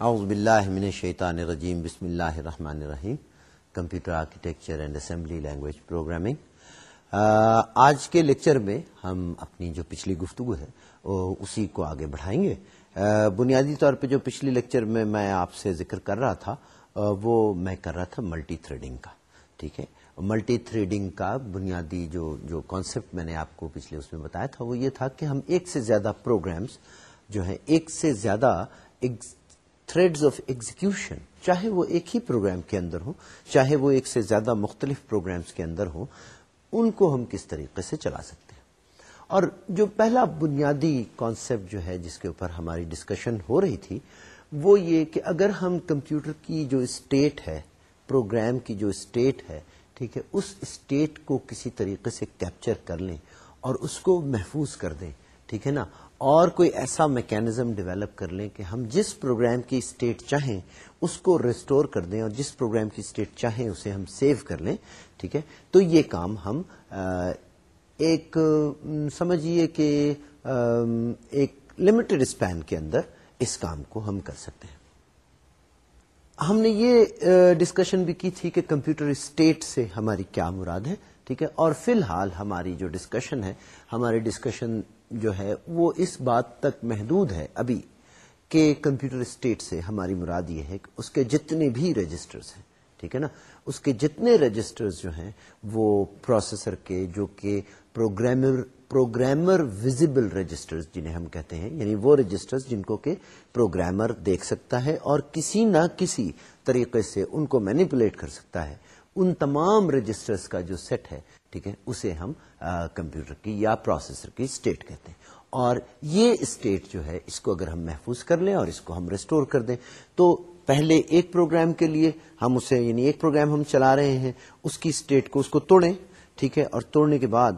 اعوذ باللہ من الشیطان الرجیم، بسم اللہ الرحمن الرحیم۔ Computer architecture and assembly language programming. آج کے لیکچر میں ہم اپنی جو پچھلی گفتگو ہے اسی کو آگے بڑھائیں گے۔ بنیادی طور پہ جو پچھلی لیکچر میں میں آپ سے ذکر کر رہا تھا وہ میں کر رہا تھا ملٹی تھریڈنگ کا، ٹھیک ہے؟ ملٹی تھریڈنگ کا بنیادی جو جو کانسیپٹ میں نے آپ کو پچھلے اس میں بتایا تھا، وہ یہ تھا کہ ہم ایک سے زیادہ پروگرامز جو ہیں، ایک سے زیادہ تھریڈز آف ایگزیکیوشن چاہے وہ ایک ہی پروگرام کے اندر ہو، چاہے وہ ایک سے زیادہ مختلف پروگرامز کے اندر ہو، ان کو ہم کس طریقے سے چلا سکتے ہیں؟ اور جو پہلا بنیادی کانسیپٹ جو ہے، جس کے اوپر ہماری ڈسکشن ہو رہی تھی، وہ یہ کہ اگر ہم کمپیوٹر کی جو اسٹیٹ ہے پروگرام کی جو اسٹیٹ ہے، ٹھیک ہے، اس اسٹیٹ کو کسی طریقے سے کیپچر کر لیں اور اس کو محفوظ کر دیں، ٹھیک ہے نا؟ اور کوئی ایسا میکینزم ڈیولپ کر لیں کہ ہم جس پروگرام کی اسٹیٹ چاہیں اس کو ریسٹور کر دیں اور جس پروگرام کی اسٹیٹ چاہیں اسے ہم سیو کر لیں، ٹھیک ہے؟ تو یہ کام ہم ایک سمجھیے کہ ایک لمیٹڈ اسپین کے اندر اس کام کو ہم کر سکتے ہیں۔ ہم نے یہ ڈسکشن بھی کی تھی کہ کمپیوٹر اسٹیٹ سے ہماری کیا مراد ہے، ٹھیک ہے؟ اور فی الحال ہماری جو ڈسکشن ہے ہماری ڈسکشن جو ہے وہ اس بات تک محدود ہے ابھی کہ کمپیوٹر اسٹیٹ سے ہماری مراد یہ ہے کہ اس کے جتنے بھی رجسٹرز ہیں، ٹھیک ہے نا؟ اس کے جتنے رجسٹرز جو ہیں، وہ پروسیسر کے جو کہ پروگرامر پروگرامر ویزیبل رجسٹرز جنہیں ہم کہتے ہیں یعنی وہ رجسٹرز جن کو کہ پروگرامر دیکھ سکتا ہے اور کسی نہ کسی طریقے سے ان کو مینیپولیٹ کر سکتا ہے۔ ان تمام رجسٹرز کا جو سیٹ ہے، ٹھیک ہے، اسے ہم کمپیوٹر کی یا پروسیسر کی اسٹیٹ کہتے ہیں۔ اور یہ اسٹیٹ جو ہے، اس کو اگر ہم محفوظ کر لیں اور اس کو ہم ریسٹور کر دیں، تو پہلے ایک پروگرام کے لیے ہم اسے یعنی ایک پروگرام ہم چلا رہے ہیں، اس کی اسٹیٹ کو اس کو توڑیں، ٹھیک ہے، اور توڑنے کے بعد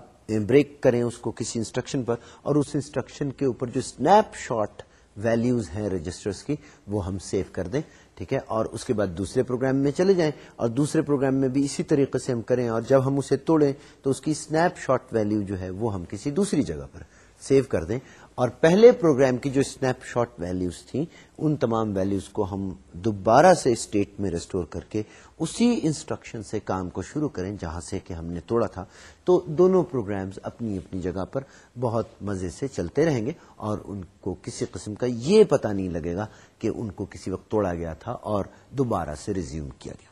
بریک کریں اس کو کسی انسٹرکشن پر۔ اور اس انسٹرکشن کے اوپر جو اسنیپ شاٹ ویلیوز ہیں رجسٹرز کی، وہ ہم سیو کر دیں۔ ٹھیک ہے، اور اس کے بعد دوسرے پروگرام میں چلے جائیں، اور دوسرے پروگرام میں بھی اسی طریقے سے ہم کریں، اور جب ہم اسے توڑیں تو اس کی اسنیپ شاٹ ویلیو جو ہے وہ ہم کسی دوسری جگہ پر سیو کر دیں۔ اور پہلے پروگرام کی جو اسنیپ شاٹ ویلیوز تھیں، ان تمام ویلیوز کو ہم دوبارہ سے اسٹیٹ میں ریسٹور کر کے اسی انسٹرکشن سے کام کو شروع کریں جہاں سے کہ ہم نے توڑا تھا۔ تو دونوں پروگرامز اپنی اپنی جگہ پر بہت مزے سے چلتے رہیں گے اور ان کو کسی قسم کا یہ پتہ نہیں لگے گا کہ ان کو کسی وقت توڑا گیا تھا اور دوبارہ سے ریزیوم کیا گیا۔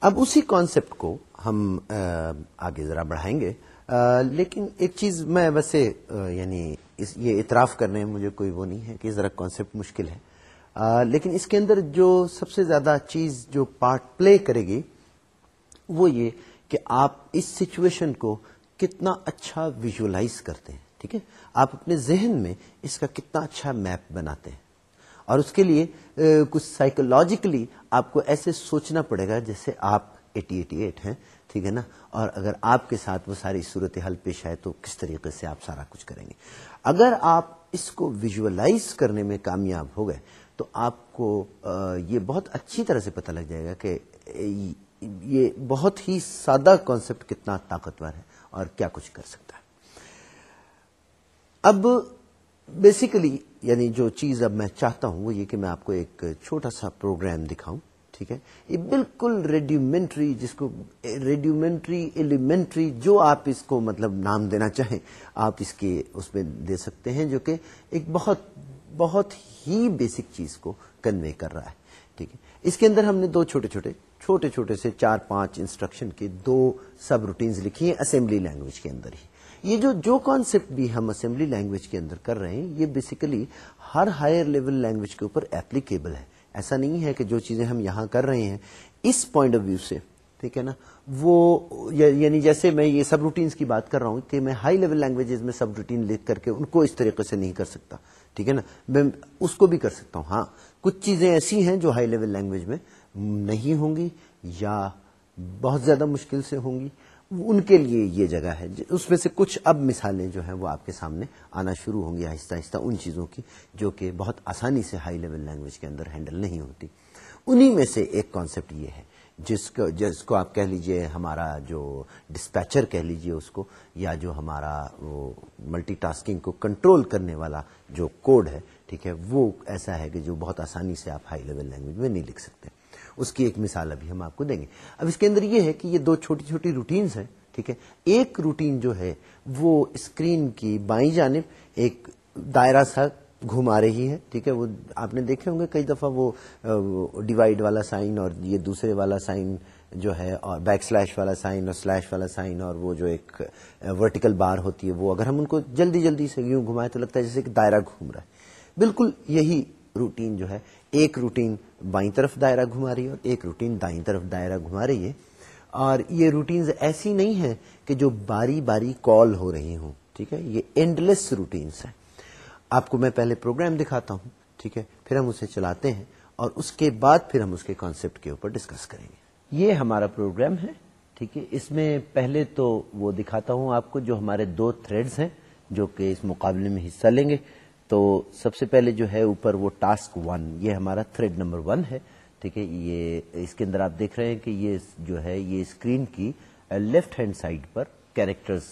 اب اسی کانسیپٹ کو ہم آگے ذرا بڑھائیں گے۔ لیکن ایک چیز میں ویسے یعنی یہ اعتراف کرنے میں مجھے کوئی وہ نہیں ہے کہ ذرا کانسیپٹ مشکل ہے۔ لیکن اس کے اندر جو سب سے زیادہ چیز جو پارٹ پلے کرے گی، وہ یہ کہ آپ اس سچویشن کو کتنا اچھا ویژلائز کرتے ہیں، ٹھیک ہے؟ آپ اپنے ذہن میں اس کا کتنا اچھا میپ بناتے ہیں۔ اور اس کے لیے کچھ سائیکولوجیکلی آپ کو ایسے سوچنا پڑے گا جیسے آپ ایٹی ایٹی ایٹ ہیں۔ ٹھیک ہے نا؟ اور اگر آپ کے ساتھ وہ ساری صورت حل پیش آئے تو کس طریقے سے آپ سارا کچھ کریں گے؟ اگر آپ اس کو ویژلائز کرنے میں کامیاب ہو گئے تو آپ کو یہ بہت اچھی طرح سے پتہ لگ جائے گا کہ یہ بہت ہی سادہ کانسیپٹ کتنا طاقتور ہے اور کیا کچھ کر سکتا ہے۔ اب بیسیکلی یعنی جو چیز اب میں چاہتا ہوں وہ یہ کہ میں آپ کو ایک چھوٹا سا پروگرام دکھاؤں۔ ٹھیک ہے؟ یہ بالکل ریڈیومنٹری، جس کو ریڈیومنٹری، ایلیمنٹری، جو آپ اس کو مطلب نام دینا چاہیں، آپ اس کے اس میں دے سکتے ہیں جو کہ ایک بہت بہت ہی بیسک چیز کو کنوے کر رہا ہے، ٹھیک ہے؟ اس کے اندر ہم نے دو چھوٹے چھوٹے چھوٹے چھوٹے سے چار پانچ انسٹرکشن کے دو سب روٹینز لکھی ہیں اسمبلی لینگویج کے اندر ہی۔ یہ جو جو کانسیپٹ بھی ہم اسمبلی لینگویج کے اندر کر رہے ہیں، یہ بیسیکلی ہر ہائر لیول لینگویج کے اوپر اپلیکیبل ہے۔ ایسا نہیں ہے کہ جو چیزیں ہم یہاں کر رہے ہیں، اس پوائنٹ آف ویو سے، ٹھیک ہے نا؟ وہ یعنی جیسے میں یہ سب روٹینز کی بات کر رہا ہوں کہ میں ہائی لیول لینگویجز میں سب روٹین لکھ کر کے ان کو اس طریقے سے نہیں کر سکتا، ٹھیک ہے نا؟ میں اس کو بھی کر سکتا ہوں ہاں۔ کچھ چیزیں ایسی ہیں جو ہائی لیول لینگویج میں نہیں ہوں گی یا بہت زیادہ مشکل سے ہوں گی۔ ان کے لیے یہ جگہ ہے۔ اس میں سے کچھ اب مثالیں جو ہیں وہ آپ کے سامنے آنا شروع ہوں گی آہستہ آہستہ ان چیزوں کی جو کہ بہت آسانی سے ہائی لیول لینگویج کے اندر ہینڈل نہیں ہوتی۔ انہی میں سے ایک کانسیپٹ یہ ہے جس کو جس کو آپ کہہ لیجیے ہمارا جو ڈسپیچر کہہ لیجیے اس کو، یا جو ہمارا وہ ملٹی ٹاسکنگ کو کنٹرول کرنے والا جو کوڈ ہے، ٹھیک ہے، وہ ایسا ہے کہ جو بہت آسانی سے آپ ہائی لیول لینگویج میں نہیں لکھ سکتے۔ اس کی ایک مثال ابھی ہم آپ کو دیں گے۔ اب اس کے اندر یہ ہے کہ یہ دو چھوٹی چھوٹی روٹینز ہیں، ٹھیک ہے؟ ایک روٹین جو ہے وہ اسکرین کی بائیں جانب ایک دائرہ سا گھما رہی ہے، ٹھیک ہے؟ وہ آپ نے دیکھے ہوں گے کئی دفعہ وہ ڈیوائڈ والا سائن اور یہ دوسرے والا سائن جو ہے اور بیک سلیش والا سائن اور سلیش والا سائن اور وہ جو ایک ورٹیکل بار ہوتی ہے، وہ اگر ہم ان کو جلدی جلدی سے یوں گھمائے تو لگتا ہے جیسے کہ دائرہ گھوم رہا ہے۔ بالکل یہی روٹین جو ہے ایک روٹین بائیں طرف دائرہ گھما رہی ہے اور ایک روٹین دائیں طرف دائرہ گھما رہی ہے اور یہ روٹینز ایسی نہیں ہیں کہ جو باری باری کال ہو رہی ہوں، ٹھیک ہے؟ یہ اینڈلیس روٹینس ہیں۔ آپ کو میں پہلے پروگرام دکھاتا ہوں، ٹھیک ہے؟ پھر ہم اسے چلاتے ہیں اور اس کے بعد پھر ہم اس کے کانسیپٹ کے اوپر ڈسکس کریں گے۔ یہ ہمارا پروگرام ہے، ٹھیک ہے؟ اس میں پہلے تو وہ دکھاتا ہوں آپ کو جو ہمارے دو تھریڈز ہیں، جو کہ اس مقابلے میں حصہ لیں گے۔ تو سب سے پہلے جو ہے اوپر وہ ٹاسک ون، یہ ہمارا تھریڈ نمبر ون ہے، ٹھیک ہے؟ یہ اس کے اندر آپ دیکھ رہے ہیں کہ یہ جو ہے یہ اسکرین کی لیفٹ ہینڈ سائڈ پر کیریکٹرز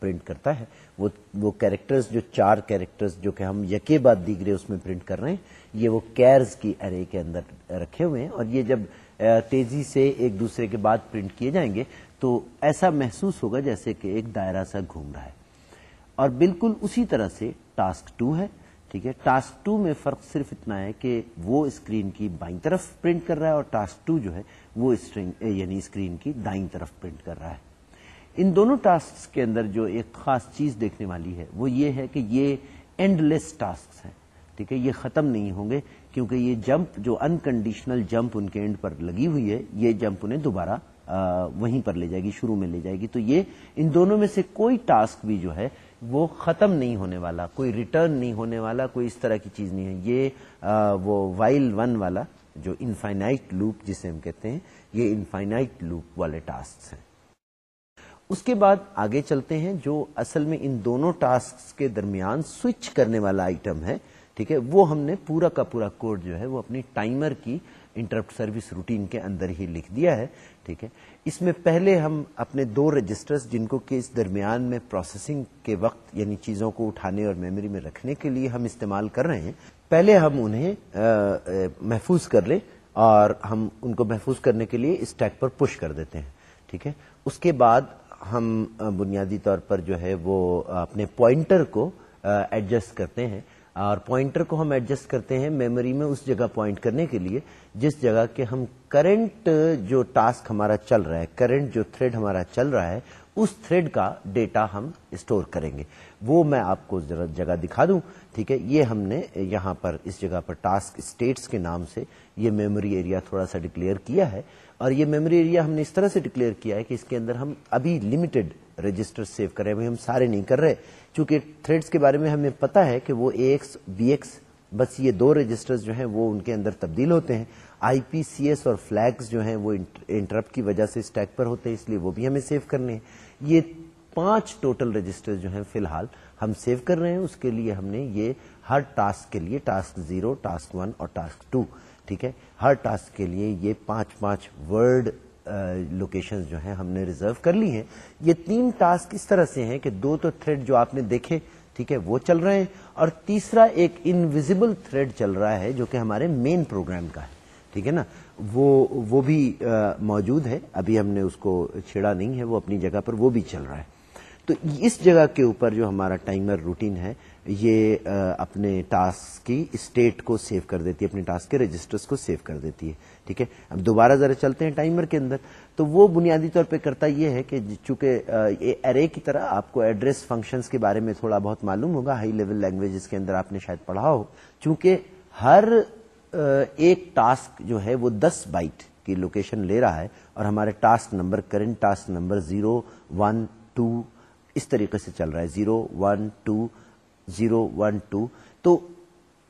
پرنٹ کرتا ہے۔ وہ وہ کیریکٹرز جو چار کیریکٹرز جو کہ ہم یکے بعد دیگرے اس میں پرنٹ کر رہے ہیں، یہ وہ کیئرز کی ارے کے اندر رکھے ہوئے ہیں۔ اور یہ جب تیزی سے ایک دوسرے کے بعد پرنٹ کیے جائیں گے تو ایسا محسوس ہوگا جیسے کہ ایک دائرہ سا گھوم رہا ہے۔ اور بالکل اسی طرح سے ٹاسک ٹو ہے۔ ٹھیک ہے؟ ٹاسک ٹو میں فرق صرف اتنا ہے کہ وہ اسکرین کی بائیں طرف پرنٹ کر رہا ہے اور ٹاسک ٹو جو ہے وہ یعنی اسکرین کی دائیں طرف پرنٹ کر رہا ہے۔ ان دونوں ٹاسک کے اندر جو ایک خاص چیز دیکھنے والی ہے وہ یہ ہے کہ یہ اینڈ لیس ٹاسک ہیں۔ ٹھیک ہے؟ یہ ختم نہیں ہوں گے کیونکہ یہ جمپ جو انکنڈیشنل جمپ ان کے اینڈ پر لگی ہوئی ہے، یہ جمپ انہیں دوبارہ وہیں پر لے جائے گی، شروع میں لے جائے گی۔ تو یہ ان دونوں میں سے کوئی ٹاسک بھی جو ہے وہ ختم نہیں ہونے والا، کوئی ریٹرن نہیں ہونے والا، کوئی اس طرح کی چیز نہیں ہے۔ یہ وہ وائل ون والا، جو انفائنائٹ لوپ جسے ہم کہتے ہیں، یہ انفائنائٹ لوپ والے ٹاسک ہیں۔ اس کے بعد آگے چلتے ہیں، جو اصل میں ان دونوں ٹاسک کے درمیان سوئچ کرنے والا آئٹم ہے، ٹھیک ہے؟ وہ ہم نے پورا کا پورا کوڈ جو ہے، وہ اپنی ٹائمر کی انٹرپٹ سروس روٹین کے اندر ہی لکھ دیا ہے، ٹھیک ہے؟ اس میں پہلے ہم اپنے دو رجسٹرز جن کو کہ اس درمیان میں پروسیسنگ کے وقت یعنی چیزوں کو اٹھانے اور میموری میں رکھنے کے لیے ہم استعمال کر رہے ہیں، پہلے ہم انہیں محفوظ کر لیں اور ہم ان کو محفوظ کرنے کے لیے اس ٹیک پر پش کر دیتے ہیں، ٹھیک ہے؟ اس کے بعد ہم بنیادی طور پر جو ہے وہ اپنے پوائنٹر کو ایڈجسٹ کرتے ہیں۔ اور پوائنٹر کو ہم ایڈجسٹ کرتے ہیں میموری میں اس جگہ پوائنٹ کرنے کے لیے، جس جگہ کے ہم کرنٹ جو ٹاسک ہمارا چل رہا ہے کرنٹ جو تھریڈ ہمارا چل رہا ہے، اس تھریڈ کا ڈیٹا ہم اسٹور کریں گے۔ وہ میں آپ کو جگہ دکھا دوں، ٹھیک ہے؟ یہ ہم نے یہاں پر اس جگہ پر ٹاسک اسٹیٹس کے نام سے یہ میموری ایریا تھوڑا سا ڈکلیئر کیا ہے۔ اور یہ میموری ایریا ہم نے اس طرح سے ڈکلیئر کیا ہے کہ اس کے اندر ہم ابھی لمیٹڈ رجسٹر سیو کر رہے ہیں، ہم سارے نہیں کر رہے۔ چونکہ تھریڈس کے بارے میں ہمیں پتا ہے کہ وہ اے ایکس بی ایکس بس یہ دو رجسٹر جو ہیں وہ ان کے اندر تبدیل ہوتے ہیں۔ آئی پی سی ایس اور فلیگز جو ہیں وہ انٹرپٹ کی وجہ سے اسٹیک پر ہوتے ہیں، اس لیے وہ بھی ہمیں سیو کرنے ہیں۔ یہ پانچ ٹوٹل رجسٹر جو ہیں فی الحال ہم سیو کر رہے ہیں، اس کے لیے ہم نے یہ ہر ٹاسک کے لیے ٹاسک زیرو ٹاسک ون اور ٹاسک ٹو ٹھیک ہے؟ ہر ٹاسک کے لیے یہ پانچ پانچ ورڈ لوکیشن جو ہیں ہم نے ریزرو کر لی ہیں۔ یہ تین ٹاسک اس طرح سے ہیں کہ دو تو تھریڈ جو آپ نے دیکھے، ٹھیک ہے، وہ چل رہے ہیں۔ اور تیسرا ایک انویزیبل تھریڈ چل رہا ہے جو کہ ہمارے مین پروگرام کا ہے۔ ٹھیک ہے نا؟ وہ وہ بھی موجود ہے۔ ابھی ہم نے اس کو چھیڑا نہیں ہے، وہ اپنی جگہ پر وہ بھی چل رہا ہے۔ تو اس جگہ کے اوپر جو ہمارا ٹائمر روٹین ہے یہ اپنے ٹاسک کی اسٹیٹ کو سیو کر دیتی ہے، اپنے ٹاسک کے رجسٹرز کو سیو کر دیتی ہے، ٹھیک ہے؟ اب دوبارہ ذرا چلتے ہیں ٹائمر کے اندر۔ تو وہ بنیادی طور پہ کرتا یہ ہے کہ چونکہ ارے کی طرح آپ کو ایڈریس فنکشنز کے بارے میں تھوڑا بہت معلوم ہوگا ہائی لیول لینگویجز کے اندر آپ نے شاید پڑھا ہو۔ چونکہ ہر ایک ٹاسک جو ہے وہ دس بائٹ کی لوکیشن لے رہا ہے اور ہمارے task number current task number zero one two اس طریقے سے چل رہا ہے۔ Zero one two zero one two تو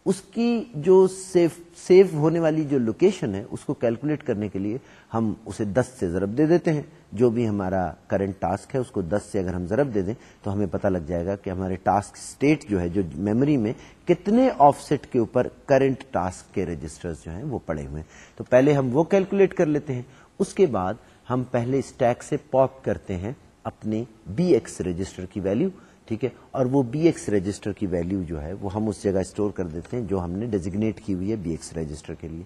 اس کی جو سیو سیو ہونے والی جو لوکیشن ہے، اس کو کیلکولیٹ کرنے کے لیے ہم اسے دس سے ضرب دے دیتے ہیں۔ جو بھی ہمارا کرنٹ ٹاسک ہے، اس کو دس سے اگر ہم ضرب دے دیں، تو ہمیں پتہ لگ جائے گا کہ ہمارے ٹاسک اسٹیٹ جو ہے، جو میموری میں کتنے آف سیٹ کے اوپر کرنٹ ٹاسک کے رجسٹر جو ہیں، وہ پڑے ہوئے ہیں۔ تو پہلے ہم وہ کیلکولیٹ کر لیتے ہیں۔ اس کے بعد ہم پہلے اسٹیک سے پاپ کرتے ہیں اپنے بی ایکس رجسٹر کی ویلو ٹھیک ہے؟ اور وہ بی ایکس رجسٹر کی ویلو جو ہے وہ ہم اس جگہ اسٹور کر دیتے ہیں جو ہم نے ڈیزیگنیٹ کی ہوئی ہے بی ایکس رجسٹر کے لیے۔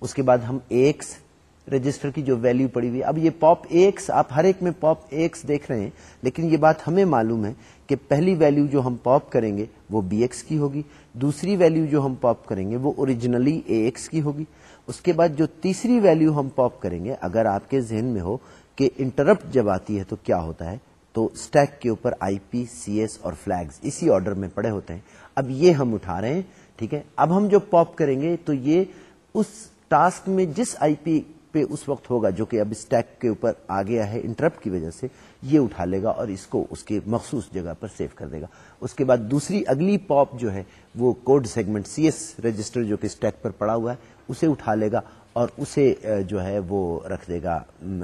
اس کے بعد ہم ایکس رجسٹر کی جو ویلو پڑی ہوئی اب یہ پاپ ایکس آپ ہر ایک میں پاپ ایکس دیکھ رہے ہیں، لیکن یہ بات ہمیں معلوم ہے کہ پہلی ویلو جو ہم پاپ کریں گے وہ بی ایکس کی ہوگی۔ دوسری ویلو جو ہم پاپ کریں گے وہ اوریجنلی اے ایکس کی ہوگی۔ اس کے بعد جو تیسری ویلو ہم پاپ کریں گے، اگر آپ کے ذہن میں ہو کہ انٹرپٹ جب آتی ہے تو کیا ہوتا ہے؟ تو اسٹیک کے اوپر آئی پی سی ایس اور فلیگز اسی آرڈر میں پڑے ہوتے ہیں۔ اب یہ ہم اٹھا رہے ہیں، ٹھیک ہے؟ اب ہم جو پاپ کریں گے تو یہ اس ٹاسک میں جس آئی پی پہ اس وقت ہوگا جو کہ اب اسٹیک کے اوپر آ گیا ہے انٹرپٹ کی وجہ سے، یہ اٹھا لے گا اور اس کو اس کے مخصوص جگہ پر سیو کر دے گا۔ اس کے بعد دوسری اگلی پاپ جو ہے وہ code segment C S register جو کہ اسٹیک پر پڑا ہوا ہے، اسے اٹھا لے گا اور اسے جو ہے وہ رکھ دے گا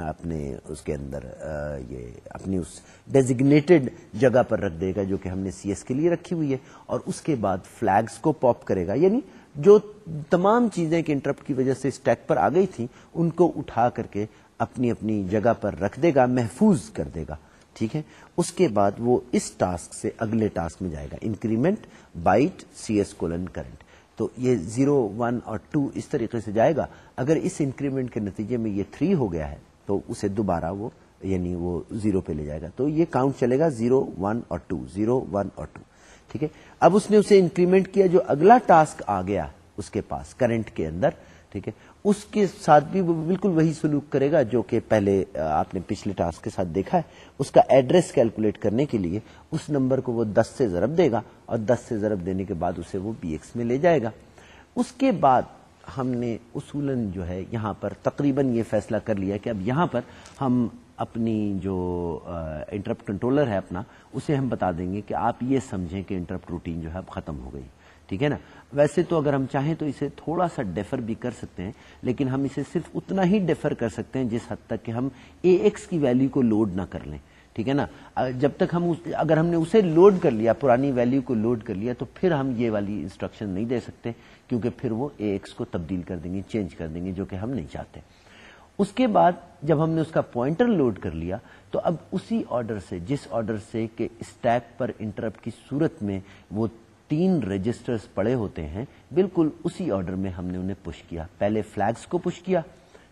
اپنے اس کے اندر یہ اپنی اس ڈیزیگنیٹڈ جگہ پر رکھ دے گا جو کہ ہم نے سی ایس کے لیے رکھی ہوئی ہے، اور اس کے بعد فلیگز کو پاپ کرے گا۔ یعنی جو تمام چیزیں کہ انٹرپٹ کی وجہ سے اسٹیک پر آ گئی تھیں، ان کو اٹھا کر کے اپنی اپنی جگہ پر رکھ دے گا، محفوظ کر دے گا۔ ٹھیک ہے؟ اس کے بعد وہ اس ٹاسک سے اگلے ٹاسک میں جائے گا increment byte C S colon current تو یہ زیرو ون اور ٹو اس طریقے سے جائے گا۔ اگر اس انکریمنٹ کے نتیجے میں یہ تھری ہو گیا ہے، تو اسے دوبارہ وہ یعنی وہ زیرو پہ لے جائے گا۔ تو یہ کاؤنٹ چلے گا زیرو ون اور ٹو، زیرو ون اور ٹو۔ ٹھیک ہے؟ اب اس نے اسے انکریمنٹ کیا جو اگلا ٹاسک آ گیا اس کے پاس کرنٹ کے اندر۔ ٹھیک ہے؟ اس کے ساتھ بھی وہ بالکل وہی سلوک کرے گا جو کہ پہلے آپ نے پچھلے ٹاسک کے ساتھ دیکھا ہے۔ اس کا ایڈریس کیلکولیٹ کرنے کے لیے اس نمبر کو وہ دس سے ضرب دے گا اور دس سے ضرب دینے کے بعد اسے وہ بی ایکس میں لے جائے گا۔ اس کے بعد ہم نے اصولن جو ہے یہاں پر تقریباً یہ فیصلہ کر لیا کہ اب یہاں پر ہم اپنی جو انٹرپٹ کنٹرولر ہے اپنا، اسے ہم بتا دیں گے کہ آپ یہ سمجھیں کہ انٹرپٹ روٹین جو ہے اب ختم ہو گئی۔ ٹھیک ہے نا؟ ویسے تو اگر ہم چاہیں تو اسے تھوڑا سا ڈیفر بھی کر سکتے ہیں، لیکن ہم اسے صرف اتنا ہی ڈیفر کر سکتے ہیں جس حد تک کہ ہم اے ایکس کی ویلو کو لوڈ نہ کر لیں، ٹھیک ہے نا؟ جب تک ہم اگر ہم نے اسے لوڈ کر لیا، پرانی ویلو کو لوڈ کر لیا، تو پھر ہم یہ والی انسٹرکشن نہیں دے سکتے، کیونکہ پھر وہ اے ایکس کو تبدیل کر دیں گے چینج کر دیں گے جو کہ ہم نہیں چاہتے۔ اس کے بعد جب ہم نے اس کا پوائنٹر لوڈ کر لیا، تو اب اسی آرڈر سے، جس آرڈر سے کہ اسٹیک پر انٹرپٹ کی صورت میں وہ تین رجسٹرز پڑے ہوتے ہیں، بالکل اسی آرڈر میں ہم نے انہیں پش کیا۔ پہلے فلیگز کو پش کیا،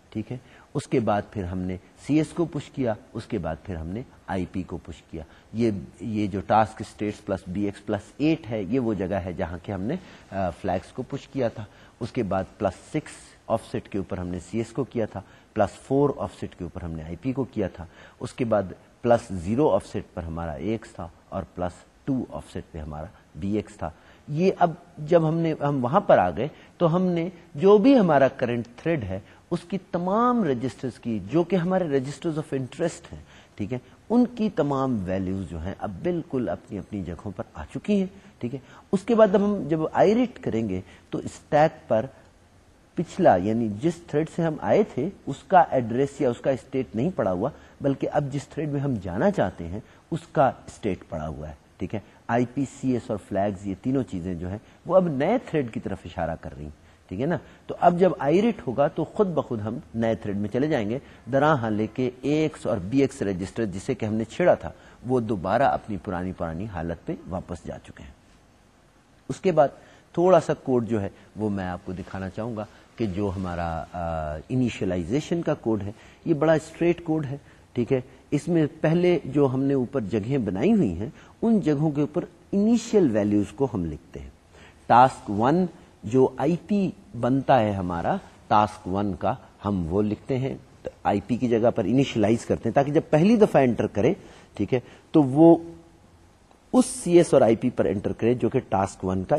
ٹھیک ہے؟ اس کے بعد پھر ہم نے سی ایس کو پش کیا، اس کے بعد پھر ہم نے آئی پی کو پش کیا۔ یہ یہ جو task status plus B X plus eight ہے، یہ وہ جگہ ہے جہاں کے ہم نے فلیگس کو پش کیا تھا۔ اس کے بعد پلس سکس آف سیٹ کے اوپر ہم نے سی ایس کو کیا تھا پلس فور آف سیٹ کے اوپر ہم نے آئی پی کو کیا تھا۔ اس کے بعد پلس زیرو آف سیٹ پر ہمارا ایکس تھا اور پلس ٹو آف سیٹ پہ ہمارا بی ایکس تھا۔ یہ اب جب ہم نے ہم وہاں پر آ گئے تو ہم نے جو بھی ہمارا کرنٹ تھریڈ ہے، اس کی تمام رجسٹرز کی، جو کہ ہمارے رجسٹرز آف انٹرسٹ ہیں، ٹھیک ہے، ان کی تمام ویلیوز جو ہیں اب بالکل اپنی اپنی جگہوں پر آ چکی ہیں، ٹھیک ہے۔ اس کے بعد ہم جب آئریٹ کریں گے تو اسٹیک پر پچھلا یعنی جس تھریڈ سے ہم آئے تھے، اس کا ایڈریس یا اس کا اسٹیٹ نہیں پڑا ہوا، بلکہ اب جس تھریڈ میں ہم جانا چاہتے ہیں، اس کا اسٹیٹ پڑا ہوا ہے، ٹھیک ہے۔ آئی پی سی ایس اور فلیگز، یہ تینوں چیزیں جو ہیں، وہ اب نئے تھریڈ کی طرف اشارہ کر رہی ہیں، ٹھیک ہے نا؟ تو اب جب آئریٹ ہوگا تو خود بخود ہم نئے تھریڈ میں چلے جائیں گے درا لے کے ایکس اور بی ایکس رجسٹر جسے کہ ہم نے چھیڑا تھا، وہ دوبارہ اپنی پرانی پرانی حالت پہ واپس جا چکے ہیں۔ اس کے بعد تھوڑا سا کوڈ جو ہے، وہ میں آپ کو دکھانا چاہوں گا کہ جو ہمارا انیشلائزیشن کا کوڈ ہے، یہ بڑا اسٹریٹ کوڈ ہے، ٹھیک ہے؟ اس میں پہلے جو ہم نے اوپر جگہیں بنائی ہوئی ہیں، ان جگہوں کے اوپر انیشیل ویلیوز کو ہم لکھتے ہیں۔ ٹاسک ون جو آئی پی بنتا ہے ہمارا ٹاسک ون کا ہم وہ لکھتے ہیں۔ آئی پی کی جگہ پر انیشلائز کرتے ہیں تاکہ جب پہلی دفعہ انٹر کرے، ٹھیک ہے، تو وہ اس سی ایس اور آئی پی پر انٹر کرے جو کہ ٹاسک ون کا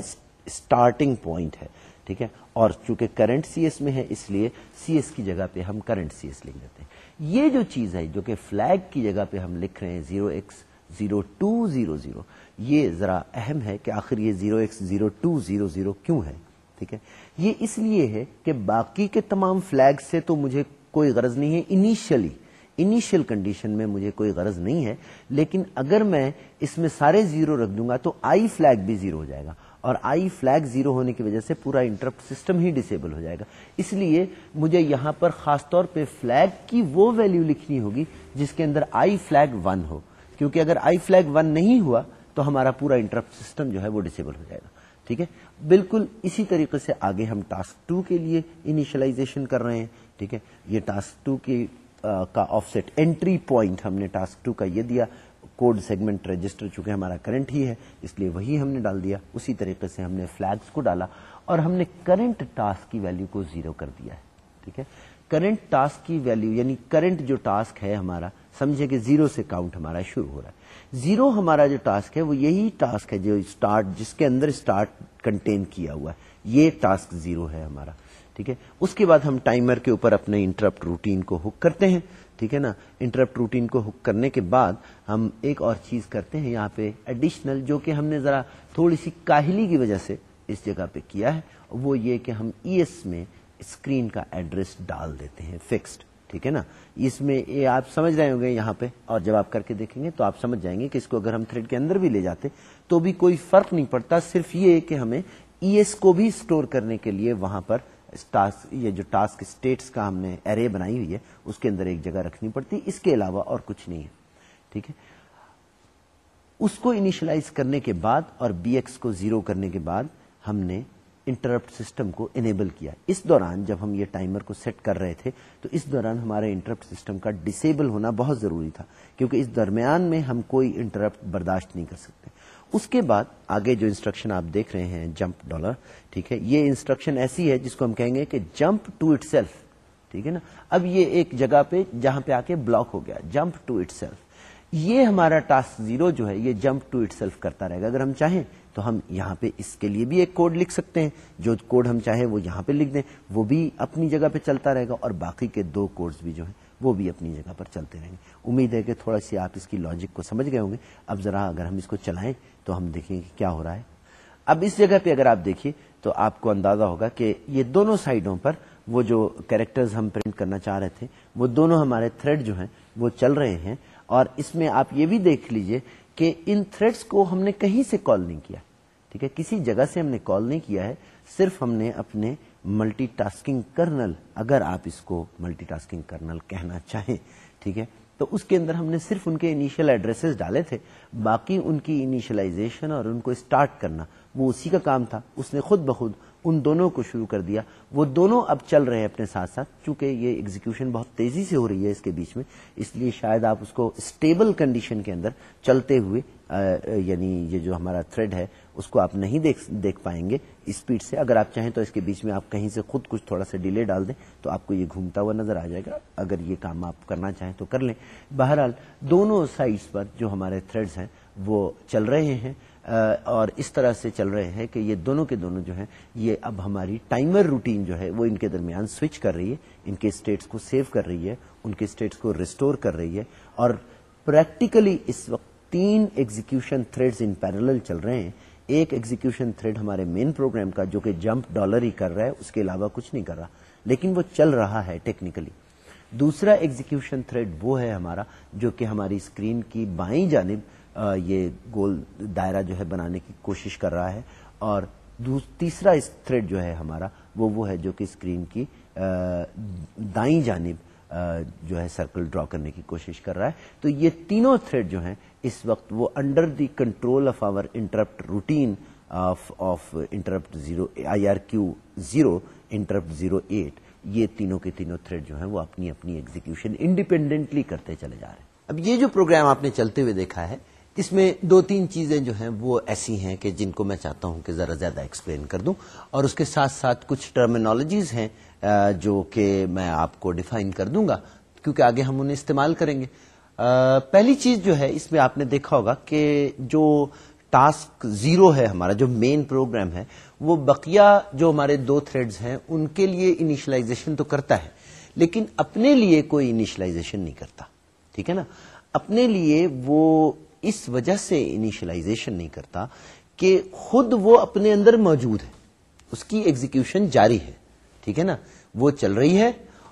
اسٹارٹنگ پوائنٹ ہے۔ ٹھیک ہے؟ اور چونکہ کرنٹ سی ایس میں ہے، اس لیے سی ایس کی جگہ پہ ہم کرنٹ سی ایس لکھ دیتے ہیں۔ یہ جو چیز ہے، جو کہ فلیگ کی جگہ پہ ہم لکھ رہے ہیں zero X zero two zero zero یہ ذرا اہم ہے کہ آخر یہ zero X zero two zero zero کیوں ہے؟ ٹھیک ہے؟ یہ اس لیے ہے کہ باقی کے تمام فلیگ سے تو مجھے کوئی غرض نہیں ہے۔ انیشلی انیشل کنڈیشن میں مجھے کوئی غرض نہیں ہے، لیکن اگر میں اس میں سارے زیرو رکھ دوں گا تو آئی فلیگ بھی زیرو ہو جائے گا۔ اور آئی فلیگ زیرو ہونے کی وجہ سے پورا انٹرپٹ سسٹم ہی ڈسیبل ہو جائے گا۔ اس لیے مجھے یہاں پر خاص طور پہ فلیگ کی وہ ویلو لکھنی ہوگی جس کے اندر آئی فلیگ ون ہو۔ کیونکہ اگر آئی فلیگ ون نہیں ہوا تو ہمارا پورا انٹرپٹ سسٹم جو ہے وہ ڈسیبل ہو جائے گا۔ ٹھیک ہے؟ بالکل اسی طریقے سے آگے ہم ٹاسک ٹو کے لیے انیشلائزیشن کر رہے ہیں۔ ٹھیک ہے؟ یہ ٹاسک ٹو کی کا آف سیٹ اینٹری پوائنٹ ہم نے ٹاسک ٹو کا یہ دیا۔ کوڈ سیگمنٹ رجسٹر چونکہ ہمارا کرنٹ ہی ہے، اس لیے وہی ہم نے ڈال دیا۔ اسی طریقے سے ہم نے فلیگس کو ڈالا اور ہم نے کرنٹ ٹاسک کی ویلو کو زیرو کر دیا ہے، ٹھیک ہے؟ کرنٹ ٹاسک کی ویلو یعنی کرنٹ جو ٹاسک ہے ہمارا سمجھے کہ زیرو سے کاؤنٹ ہمارا شروع ہو رہا ہے۔ زیرو ہمارا جو ٹاسک ہے، وہ یہی ٹاسک ہے جو اسٹارٹ جس کے اندر اسٹارٹ کنٹین کیا ہوا ہے۔ یہ ٹاسک زیرو ہے ہمارا، ٹھیک ہے؟ اس کے بعد ہم ٹائمر کے اوپر اپنے انٹرپٹ روٹین کو ہک کرتے ہیں۔ ٹھیک ہے نا؟ انٹرپٹ روٹین کو ہک کرنے کے بعد ہم ایک اور چیز کرتے ہیں، یہاں پہ ایڈیشنل جو کہ ہم نے ذرا تھوڑی سی کاہلی کی وجہ سے اس جگہ پہ کیا ہے، وہ یہ کہ ہم ای ایس میں اسکرین کا ایڈریس ڈال دیتے ہیں فکسڈ ٹھیک ہے نا؟ اس میں یہ آپ سمجھ رہے ہوں گے یہاں پہ، اور جب آپ کر کے دیکھیں گے تو آپ سمجھ جائیں گے کہ اس کو اگر ہم تھریڈ کے اندر بھی لے جاتے تو بھی کوئی فرق نہیں پڑتا، صرف یہ کہ ہمیں ای ایس کو بھی اسٹور کرنے کے لیے وہاں پر یہ جو ٹاسک اسٹیٹس کا ہم نے ارے بنائی ہوئی ہے، اس کے اندر ایک جگہ رکھنی پڑتی، اس کے علاوہ اور کچھ نہیں ہے۔ ٹھیک ہے؟ اس کو انیشلائز کرنے کے بعد اور بی ایکس کو زیرو کرنے کے بعد ہم نے انٹرپٹ سسٹم کو انیبل کیا۔ اس دوران جب ہم یہ ٹائمر کو سیٹ کر رہے تھے، تو اس دوران ہمارے انٹرپٹ سسٹم کا ڈسیبل ہونا بہت ضروری تھا، کیونکہ اس درمیان میں ہم کوئی انٹرپٹ برداشت نہیں کر سکتے۔ اس کے بعد آگے جو انسٹرکشن آپ دیکھ رہے ہیں جمپ ڈالر ٹھیک ہے، یہ انسٹرکشن ایسی ہے جس کو ہم کہیں گے کہ جمپ ٹو اٹ سیلف ٹھیک ہے نا؟ اب یہ ایک جگہ پہ جہاں پہ آ کے بلاک ہو گیا جمپ ٹو اٹ سیلف یہ ہمارا ٹاسک زیرو جو ہے، یہ جمپ ٹو اٹ سیلف کرتا رہے گا۔ اگر ہم چاہیں تو ہم یہاں پہ اس کے لیے بھی ایک کوڈ لکھ سکتے ہیں۔ جو کوڈ ہم چاہیں وہ یہاں پہ لکھ دیں، وہ بھی اپنی جگہ پہ چلتا رہے گا اور باقی کے دو کوڈز بھی جو ہیں وہ بھی اپنی جگہ پر چلتے رہیں گے۔ امید ہے کہ تھوڑا سی آپ اس کی لاجک کو سمجھ گئے ہوں گے۔ اب ذرا اگر ہم اس کو چلائیں تو ہم دیکھیں کہ کیا ہو رہا ہے۔ اب اس جگہ پہ اگر آپ دیکھیے تو آپ کو اندازہ ہوگا کہ یہ دونوں سائڈوں پر وہ جو کیریکٹرز ہم پرنٹ کرنا چاہ رہے تھے، وہ دونوں ہمارے تھریڈ جو ہیں، وہ چل رہے ہیں۔ اور اس میں آپ یہ بھی دیکھ لیجیے کہ ان تھریڈس کو ہم نے کہیں سے کال نہیں کیا۔ ٹھیک ہے؟ کسی جگہ سے ہم نے کال نہیں کیا ہے، صرف ہم نے اپنے ملٹی ٹاسکنگ کرنل اگر آپ اس کو ملٹی ٹاسکنگ کرنل کہنا چاہیں، ٹھیک ہے؟ تو اس کے اندر ہم نے صرف ان کے انیشل ایڈریسز ڈالے تھے، باقی ان کی انیشلائزیشن اور ان کو اسٹارٹ کرنا، وہ اسی کا کام تھا۔ اس نے خود بخود ان دونوں کو شروع کر دیا۔ وہ دونوں اب چل رہے ہیں اپنے ساتھ ساتھ، چونکہ یہ ایگزیکیوشن بہت تیزی سے ہو رہی ہے اس کے بیچ میں۔ اس لیے شاید آپ اس کو اسٹیبل کنڈیشن کے اندر چلتے ہوئے یعنی یہ جو ہمارا تھریڈ ہے اس کو آپ نہیں دیکھ دیکھ پائیں گے اسپیڈ سے۔ اگر آپ چاہیں تو اس کے بیچ میں آپ کہیں سے خود کچھ تھوڑا سا ڈیلے ڈال دیں تو آپ کو یہ گھومتا ہوا نظر آ جائے گا۔ اگر یہ کام آپ کرنا چاہیں تو کر لیں۔ بہرحال دونوں سائڈس پر جو ہمارے تھریڈز ہیں وہ چل رہے ہیں اور اس طرح سے چل رہے ہیں کہ یہ دونوں کے دونوں جو ہیں، یہ اب ہماری ٹائمر روٹین جو ہے وہ ان کے درمیان سوئچ کر رہی ہے، ان کے اسٹیٹس کو سیو کر رہی ہے، ان کے اسٹیٹس کو ریسٹور کر رہی ہے۔ اور پریکٹیکلی اس وقت تین ایگزیکشن تھریڈ ان پیرل چل رہے ہیں۔ ایک ایگزیکشن تھریڈ ہمارے مین پروگرام کا جو کہ جمپ ڈالر ہی کر رہا ہے، اس کے علاوہ کچھ نہیں کر رہا۔ لیکن وہ چل رہا ہے ٹیکنیکلی دوسرا ایگزیکشن تھریڈ وہ ہے ہمارا جو کہ ہماری اسکرین کی بائیں جانب یہ گول دائرہ جو ہے بنانے کی کوشش کر رہا ہے۔ اور تیسرا تھریڈ جو ہے ہمارا، وہ وہ ہے جو کہ اسکرین کی دائیں جانب جو ہے سرکل ڈرا کرنے کی کوشش کر رہا ہے۔ تو یہ تینوں تھریڈ جو ہیں، اس وقت وہ under the control of our interrupt routine of of interrupt zero I R Q zero interrupt zero eight یہ تینوں کے تینوں تھریڈ جو ہیں، وہ اپنی اپنی ایگزیکشن انڈیپینڈنٹلی کرتے چلے جا رہے ہیں۔ اب یہ جو پروگرام آپ نے چلتے ہوئے دیکھا ہے، اس میں دو تین چیزیں جو ہیں، وہ ایسی ہیں کہ جن کو میں چاہتا ہوں کہ ذرا زیادہ ایکسپلین کر دوں۔ اور اس کے ساتھ ساتھ کچھ ٹرمینالوجیز ہیں جو کہ میں آپ کو ڈیفائن کر دوں گا، کیونکہ آگے ہم انہیں استعمال کریں گے۔ پہلی چیز جو ہے، اس میں آپ نے دیکھا ہوگا کہ جو ٹاسک زیرو ہے ہمارا، جو مین پروگرام ہے، وہ بقیہ جو ہمارے دو تھریڈز ہیں، ان کے لیے انیشلائزیشن تو کرتا ہے، لیکن اپنے لیے کوئی انیشلائزیشن نہیں کرتا۔ ٹھیک ہے نا؟ اپنے لیے وہ اس وجہ سے انیشلائزیشن نہیں کرتا کہ خود وہ اپنے اندر موجود ہے۔ اس کی ایگزیکشن جاری ہے۔ ٹھیک ہے نا؟ وہ چل رہی ہے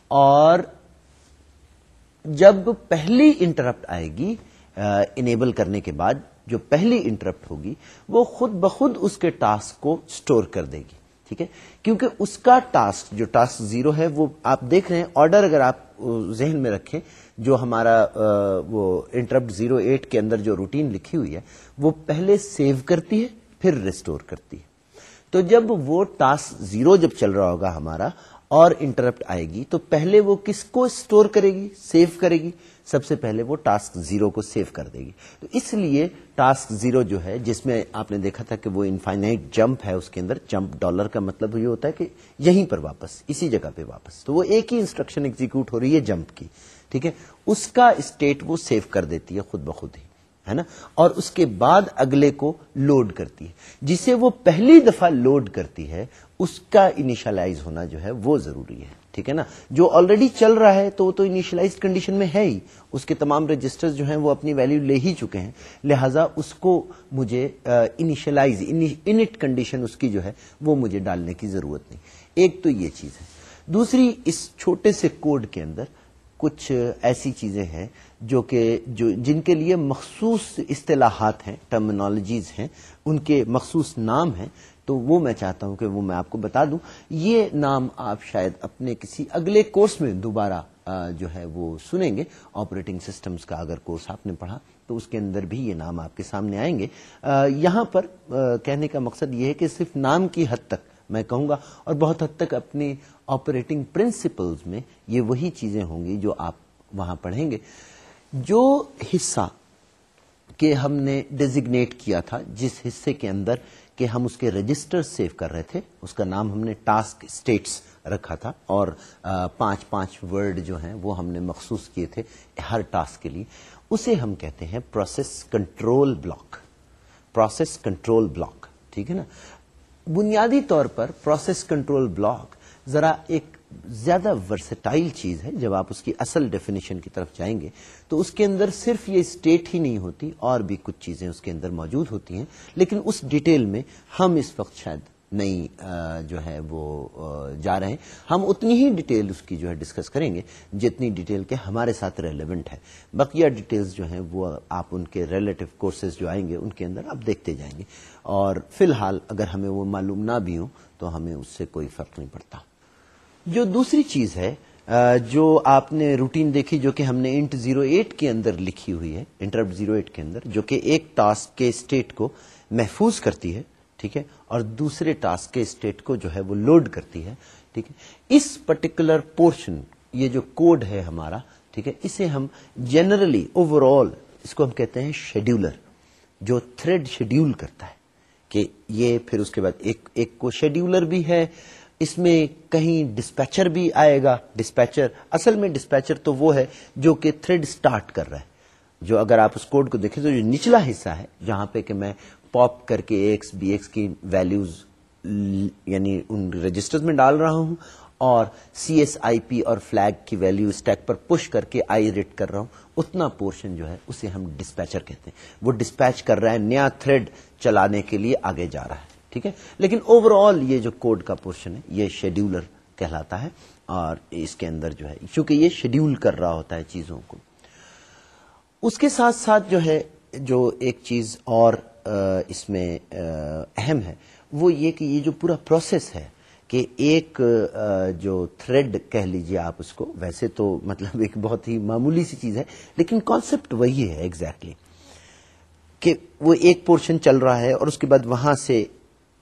اور جب پہلی انٹرپٹ آئے گی انیبل کرنے کے بعد جو پہلی انٹرپٹ ہوگی، وہ خود بخود اس کے ٹاسک کو سٹور کر دے گی، ٹھیک ہے؟ کیونکہ اس کا ٹاسک، جو ٹاسک زیرو ہے، وہ آپ دیکھ رہے ہیں آرڈر اگر آپ ذہن میں رکھیں، جو ہمارا وہ انٹرپٹ زیرو ایٹ کے اندر جو روٹین لکھی ہوئی ہے، وہ پہلے سیو کرتی ہے، پھر ریسٹور کرتی ہے۔ تو جب وہ ٹاسک زیرو جب چل رہا ہوگا ہمارا اور انٹرپٹ آئے گی، تو پہلے وہ کس کو اسٹور کرے گی؟ سیو کرے گی۔ سب سے پہلے وہ ٹاسک زیرو کو سیو کر دے گی۔ تو اس لیے ٹاسک زیرو جو ہے، جس میں آپ نے دیکھا تھا کہ وہ انفائنائٹ جمپ ہے اس کے اندر جمپ ڈالر کا مطلب یہ ہوتا ہے کہ یہیں پر واپس، اسی جگہ پہ واپس۔ تو وہ ایک ہی انسٹرکشن ایگزیکیوٹ ہو رہی ہے جمپ کی، ٹھیک ہے؟ اس کا اسٹیٹ وہ سیو کر دیتی ہے خود بخود ہی۔ ہے نا؟ اور اس کے بعد اگلے کو لوڈ کرتی ہے۔ جسے وہ پہلی دفعہ لوڈ کرتی ہے، اس کا انیشلائز ہونا جو ہے وہ ضروری ہے۔ ٹھیک ہے نا؟ جو آلریڈی چل رہا ہے تو وہ تو انیشلائز کنڈیشن میں ہے ہی۔ اس کے تمام رجسٹر جو ہیں وہ اپنی ویلو لے ہی چکے ہیں۔ لہذا اس کو مجھے انیشلائز انٹ کنڈیشن اس کی جو ہے وہ مجھے ڈالنے کی ضرورت نہیں۔ ایک تو یہ چیز ہے۔ دوسری، اس چھوٹے سے کوڈ کے اندر کچھ ایسی چیزیں ہیں جو کہ جو جن کے لیے مخصوص اصطلاحات ہیں ٹرمنالوجیز ہیں، ان کے مخصوص نام ہیں، تو وہ میں چاہتا ہوں کہ وہ میں آپ کو بتا دوں۔ یہ نام آپ شاید اپنے کسی اگلے کورس میں دوبارہ جو ہے وہ سنیں گے۔ آپریٹنگ سسٹمز کا اگر کورس آپ نے پڑھا، تو اس کے اندر بھی یہ نام آپ کے سامنے آئیں گے۔ یہاں پر کہنے کا مقصد یہ ہے کہ صرف نام کی حد تک میں کہوں گا، اور بہت حد تک اپنی آپریٹنگ پرنسپلز میں یہ وہی چیزیں ہوں گی جو آپ وہاں پڑھیں گے۔ جو حصہ کہ ہم نے ڈیزیگنیٹ کیا تھا، جس حصے کے اندر کہ ہم اس کے رجسٹر سیو کر رہے تھے، اس کا نام ہم نے ٹاسک اسٹیٹس رکھا تھا اور پانچ پانچ ورڈ جو ہیں وہ ہم نے مخصوص کیے تھے ہر ٹاسک کے لیے۔ اسے ہم کہتے ہیں process control block process control block ٹھیک ہے نا؟ بنیادی طور پر پروسیس کنٹرول بلاک ذرا ایک زیادہ ورسٹائل چیز ہے، جب آپ اس کی اصل ڈیفینیشن کی طرف جائیں گے، تو اس کے اندر صرف یہ اسٹیٹ ہی نہیں ہوتی، اور بھی کچھ چیزیں اس کے اندر موجود ہوتی ہیں، لیکن اس ڈیٹیل میں ہم اس وقت شاید نہیں جو ہے وہ جا رہے ہیں۔ ہم اتنی ہی ڈیٹیل اس کی جو ہے ڈسکس کریں گے، جتنی ڈیٹیل کے ہمارے ساتھ ریلیونٹ ہے۔ بقیہ ڈیٹیلز جو ہیں، وہ آپ ان کے ریلیٹو کورسز جو آئیں گے، ان کے اندر آپ دیکھتے جائیں گے۔ اور فی الحال اگر ہمیں وہ معلوم نہ بھی ہوں، تو ہمیں اس سے کوئی فرق نہیں پڑتا۔ جو دوسری چیز ہے جو آپ نے روٹین دیکھی جو کہ ہم نے انٹ زیرو ایٹ کے اندر لکھی ہوئی ہے، انٹرپٹ زیرو ایٹ کے اندر، جو کہ ایک ٹاسک کے اسٹیٹ کو محفوظ کرتی ہے، ٹھیک ہے، اور دوسرے ٹاسک کے اسٹیٹ کو جو ہے وہ لوڈ کرتی ہے، ٹھیک ہے۔ اس پرٹیکولر پورشن، یہ جو کوڈ ہے ہمارا، ٹھیک ہے، اسے ہم جنرلی اوور آل اس کو ہم کہتے ہیں شیڈیولر، جو تھریڈ شیڈیول کرتا ہے کہ یہ پھر اس کے بعد ایک ایک کو شیڈیولر بھی ہے اس میں کہیں ڈسپیچر بھی آئے گا. ڈسپیچر اصل میں ڈسپیچر تو وہ ہے جو کہ تھریڈ سٹارٹ کر رہا ہے. جو اگر آپ اس کوڈ کو دیکھیں تو جو نچلا حصہ ہے جہاں پہ کہ میں پاپ کر کے ایکس بی ایکس کی ویلیوز یعنی ان رجسٹر میں ڈال رہا ہوں اور سی ایس آئی پی اور فلیگ کی ویلیو اسٹیک پر پش کر کے آئی ریٹ کر رہا ہوں. اتنا پورشن جو ہے، اسے ہم ڈسپیچر کہتے ہیں. وہ ڈسپیچ کر رہا ہے، نیا تھریڈ چلانے کے لیے آگے جا رہا ہے. ٹھیک ہے لیکن اوور آل یہ جو کوڈ کا پورشن ہے، یہ شیڈیولر کہلاتا ہے اور اس کے اندر جو ہے، چونکہ یہ شیڈیول کر رہا ہوتا ہے چیزوں کو اس کے ساتھ ساتھ جو ہے، جو ایک چیز اور اس میں اہم ہے، وہ یہ کہ یہ جو پورا پروسیس ہے کہ ایک جو تھریڈ کہہ لیجیے آپ اس کو، ویسے تو مطلب ایک بہت ہی معمولی سی چیز ہے، لیکن کانسیپٹ وہی ہے ایگزیکٹلی exactly. کہ وہ ایک پورشن چل رہا ہے اور اس کے بعد وہاں سے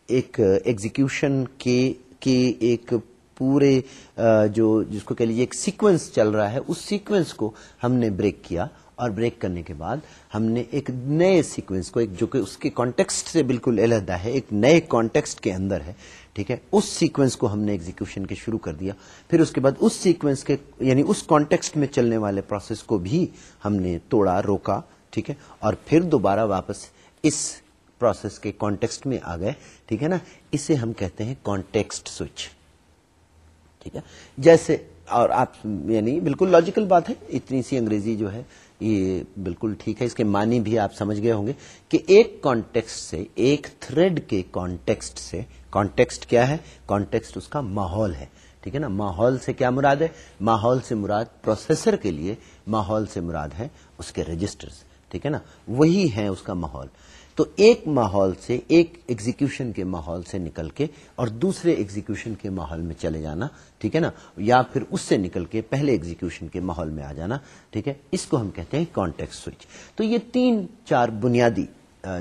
ایک ایگزیکیوشن کے ایک پورے جو، جس کو کہہ لیجیے ایک سیکوینس چل رہا ہے، اس سیکوینس کو ہم نے بریک کیا اور بریک کرنے کے بعد ہم نے ایک نئے سیکوینس کو، ایک جو کہ اس کے کانٹیکسٹ سے بالکل علیحدہ ہے، ایک نئے کانٹیکسٹ کے اندر ہے، ٹھیک ہے؟ اس سیکوینس کو ہم نے ایگزیکشن کے شروع کر دیا۔ پھر اس کے بعد اس سیکوینس کے یعنی اس کانٹیکسٹ میں چلنے والے پروسیس کو بھی ہم نے توڑا، روکا، ٹھیک ہے؟ اور پھر دوبارہ واپس اس پروسیس کے کانٹیکسٹ میں آ گئے، ٹھیک ہے نا؟ اسے ہم کہتے ہیں کانٹیکسٹ سوئچ ٹھیک ہے؟ جیسے، اور آپ یعنی بالکل لاجیکل بات ہے، اتنی سی انگریزی جو ہے، یہ بالکل ٹھیک ہے، اس کے معنی بھی آپ سمجھ گئے ہوں گے کہ ایک کانٹیکسٹ سے، ایک تھریڈ کے کانٹیکسٹ سے کانٹیکسٹ کیا ہے؟ کانٹیکسٹ اس کا ماحول ہے، ٹھیک ہے نا؟ ماحول سے کیا مراد ہے؟ ماحول سے مراد پروسیسر کے لیے، ماحول سے مراد ہے اس کے رجسٹرز ٹھیک ہے نا؟ وہی ہے اس کا ماحول۔ تو ایک ماحول سے ایک ایگزیکیوشن کے ماحول سے نکل کے اور دوسرے ایگزیکیوشن کے ماحول میں چلے جانا، ٹھیک ہے نا؟ یا پھر اس سے نکل کے پہلے ایگزیکیوشن کے ماحول میں آ جانا، ٹھیک ہے؟ اس کو ہم کہتے ہیں کانٹیکٹ سوئچ تو یہ تین چار بنیادی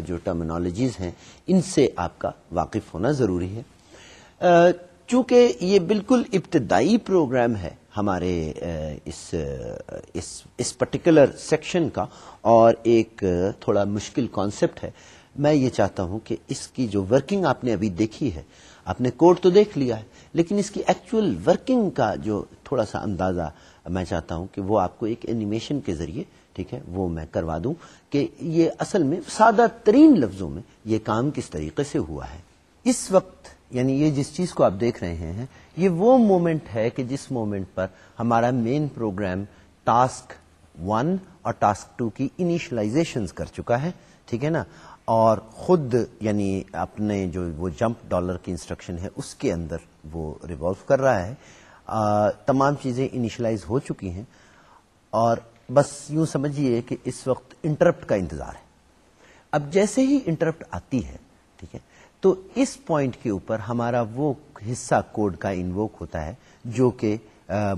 جو ٹرمینالوجیز ہیں، ان سے آپ کا واقف ہونا ضروری ہے۔ چونکہ یہ بالکل ابتدائی پروگرام ہے ہمارے اس اس پرٹیکولر سیکشن کا، اور ایک تھوڑا مشکل کانسیپٹ ہے۔ میں یہ چاہتا ہوں کہ اس کی جو ورکنگ آپ نے ابھی دیکھی ہے، آپ نے کوڈ تو دیکھ لیا ہے، لیکن اس کی ایکچوئل ورکنگ کا جو تھوڑا سا اندازہ میں چاہتا ہوں کہ وہ آپ کو ایک اینیمیشن کے ذریعے، ٹھیک ہے، وہ میں کروا دوں کہ یہ اصل میں سادہ ترین لفظوں میں یہ کام کس طریقے سے ہوا ہے۔ اس وقت یعنی یہ جس چیز کو آپ دیکھ رہے ہیں یہ وہ مومنٹ ہے کہ جس مومنٹ پر ہمارا مین پروگرام ٹاسک ون اور ٹاسک ٹو کی انیشلائزیشن کر چکا ہے ٹھیک ہے نا؟ اور خود یعنی اپنے جو وہ جمپ ڈالر کی انسٹرکشن ہے اس کے اندر وہ ریوالو کر رہا ہے۔ آ, تمام چیزیں انیشلائز ہو چکی ہیں۔ اور بس یوں سمجھیے کہ اس وقت انٹرپٹ کا انتظار ہے۔ اب جیسے ہی انٹرپٹ آتی ہے ٹھیک ہے تو اس پوائنٹ کے اوپر ہمارا وہ حصہ کوڈ کا انووک ہوتا ہے جو کہ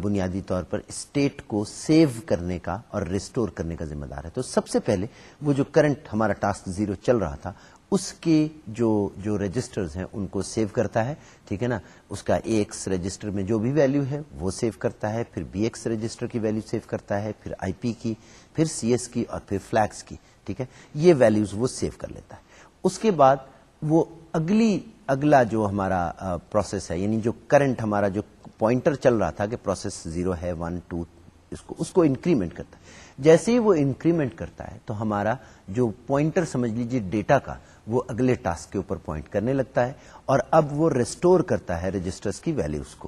بنیادی طور پر اسٹیٹ کو سیو کرنے کا اور ریسٹور کرنے کا ذمہ دار ہے۔ تو سب سے پہلے وہ جو کرنٹ ہمارا ٹاسک زیرو چل رہا تھا، اس کے جو جو رجسٹرز ہیں، ان کو سیو کرتا ہے، ٹھیک ہے نا؟ اس کا اے ایکس رجسٹر میں جو بھی ویلو ہے، وہ سیو کرتا ہے، پھر بی ایکس رجسٹر کی ویلو سیو کرتا ہے، پھر آئی پی کی، پھر سی ایس کی اور پھر فلیکس کی، ٹھیک ہے؟ یہ ویلوز وہ سیو کر لیتا ہے۔ اس کے بعد وہ اگلی، اگلا جو ہمارا پروسیس ہے یعنی جو کرنٹ ہمارا جو پوائنٹر چل رہا تھا کہ پروسیس زیرو ہے ون ٹو اس کو اس کو انکریمنٹ کرتا ہے۔ جیسے ہی وہ انکریمنٹ کرتا ہے، تو ہمارا جو پوائنٹر سمجھ لیجیے ڈیٹا کا، وہ اگلے ٹاسک کے اوپر پوائنٹ کرنے لگتا ہے اور اب وہ ریسٹور کرتا ہے رجسٹرز کی ویلوز کو۔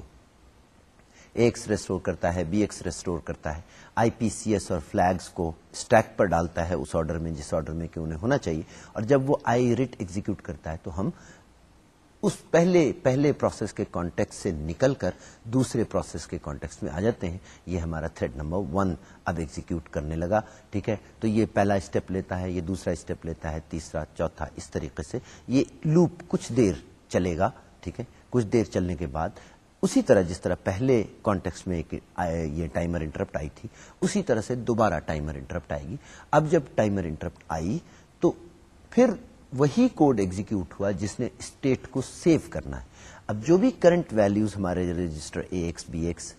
ایکس ریسٹور کرتا ہے بی ایکس ریسٹور کرتا ہے۔ آئی پی سی ایس اور فلیگز کو اسٹیک پر ڈالتا ہے اس آرڈر میں، جس آرڈر میں کہ انہیں ہونا چاہیے۔ اور جب وہ آئی ریٹ ایگزیکیوٹ کرتا ہے تو ہم اس پہلے پہلے پروسیس کے کانٹیکٹ سے نکل کر دوسرے پروسیس کے کانٹیکٹ میں آ جاتے ہیں۔ یہ ہمارا تھریڈ نمبر ون اب ایگزیکیوٹ کرنے لگا، ٹھیک ہے؟ تو یہ پہلا اسٹیپ لیتا ہے، یہ دوسرا اسٹیپ لیتا ہے، تیسرا، چوتھا، اس طریقے سے۔ یہ لوپ کچھ دیر چلے گا، ٹھیک ہے؟ کچھ دیر چلنے کے بعد اسی طرح جس طرح پہلے کانٹیکس میں ایک یہ ٹائمر انٹرپٹ آئی تھی، اسی طرح سے دوبارہ ٹائمر انٹرپٹ آئے گی۔ اب جب ٹائمر انٹرپٹ آئی تو پھر وہی کوڈ ایگزیکیوٹ ہوا جس نے اسٹیٹ کو سیو کرنا ہے۔ اب جو بھی کرنٹ ویلوز ہمارے register A X B X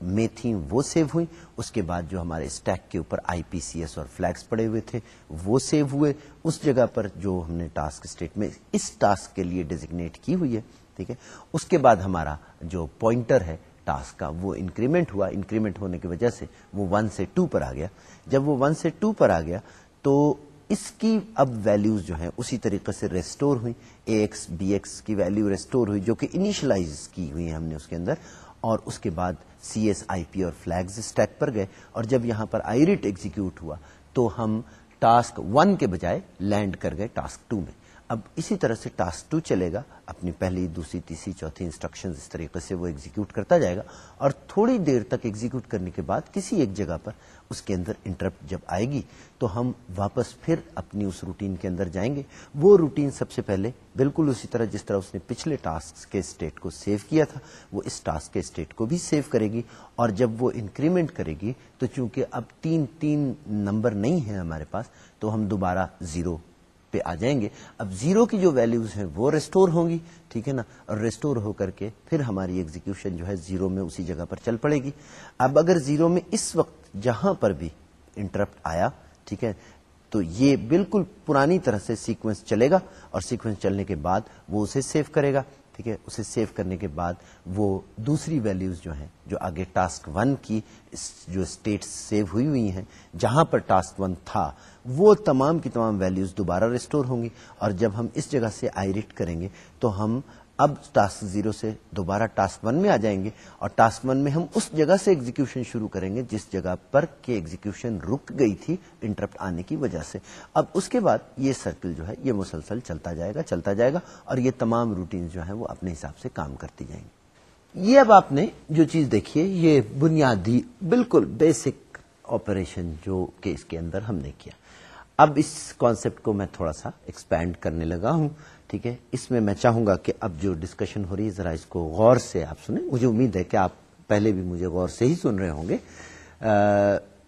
میں تھیں، وہ سیو ہوئی اس کے بعد جو ہمارے اسٹیک کے اوپر آئی پی سی ایس اور فلیکس پڑے ہوئے تھے، وہ سیو ہوئے۔ اس جگہ پر جو ہم نے ٹاسک اسٹیٹ میں اس ٹاسک کے لیے ڈیزیگنیٹ کی ہوئی ہے ٹھیک ہے۔ اس کے بعد ہمارا جو پوائنٹر ہے ٹاسک کا، وہ انکریمنٹ ہوا۔ انکریمنٹ ہونے کی وجہ سے وہ ون سے ٹو پر آ گیا۔ جب وہ ون سے ٹو پر آ گیا، تو اس کی اب ویلوز جو ہیں اسی طریقے سے ریسٹور ہوئی اے ایکس بی ایکس کی ویلو ریسٹور ہوئی جو کہ انیشلائز کی ہوئی ہیں ہم نے اس کے اندر۔ اور اس کے بعد سی ایس آئی پی اور فلیگز اسٹیک پر گئے۔ اور جب یہاں پر آئی ریٹ ایگزیکیوٹ ہوا، تو ہم ٹاسک ون کے بجائے لینڈ کر گئے ٹاسک ٹو میں۔ اب اسی طرح سے ٹاسک ٹو چلے گا، اپنی پہلی، دوسری، تیسری، چوتھی انسٹرکشن اس طریقے سے وہ ایگزیکیوٹ کرتا جائے گا اور تھوڑی دیر تک ایگزیکیوٹ کرنے کے بعد کسی ایک جگہ پر اس کے اندر انٹرپٹ جب آئے گی تو ہم واپس پھر اپنی اس روٹین کے اندر جائیں گے۔ وہ روٹین سب سے پہلے بالکل اسی طرح جس طرح اس نے پچھلے ٹاسک کے اسٹیٹ کو سیو کیا تھا، وہ اس ٹاسک کے اسٹیٹ کو بھی سیو کرے گی اور جب وہ انکریمنٹ کرے گی تو چونکہ اب تین تین نمبر نہیں ہیں ہمارے پاس، تو ہم دوبارہ زیرو پہ آ جائیں گے۔ اب زیرو کی جو ویلوز ہیں وہ ریسٹور ہوں گی، ٹھیک ہے نا؟ اور ریسٹور ہو کر کے پھر ہماری ایگزیکشن جو ہے زیرو میں اسی جگہ پر چل پڑے گی۔ اب اگر زیرو میں اس وقت جہاں پر بھی انٹرپٹ آیا، ٹھیک ہے، تو یہ بالکل پرانی طرح سے سیکوینس چلے گا اور سیکوینس چلنے کے بعد وہ اسے سیو کرے گا۔ ٹھیک ہے، اسے سیو کرنے کے بعد وہ دوسری ویلیوز جو ہیں، جو آگے ٹاسک ون کی جو اسٹیٹ سیو ہوئی ہوئی ہیں، جہاں پر ٹاسک ون تھا، وہ تمام کی تمام ویلیوز دوبارہ ریسٹور ہوں گی اور جب ہم اس جگہ سے آئی ریٹ کریں گے تو ہم اب ٹاسک زیرو سے دوبارہ ٹاسک ون میں آ جائیں گے اور ٹاسک ون میں ہم اس جگہ سے ایگزیکشن شروع کریں گے جس جگہ پر کہ ایگزیکشن رک گئی تھی انٹرپٹ آنے کی وجہ سے۔ اب اس کے بعد یہ سرکل جو ہے یہ مسلسل چلتا جائے گا، چلتا جائے گا اور یہ تمام روٹین جو ہیں وہ اپنے حساب سے کام کرتی جائیں گی۔ یہ اب آپ نے جو چیز دیکھی ہے، یہ بنیادی بالکل بیسک آپریشن جو کہ اس کے اندر ہم نے کیا۔ اب اس کانسیپٹ کو میں تھوڑا سا ایکسپینڈ کرنے لگا ہوں۔ ٹھیک ہے؟ اس میں میں چاہوں گا کہ اب جو ڈسکشن ہو رہی ہے، ذرا اس کو غور سے آپ سنیں۔ مجھے امید ہے کہ آپ پہلے بھی مجھے غور سے ہی سن رہے ہوں گے۔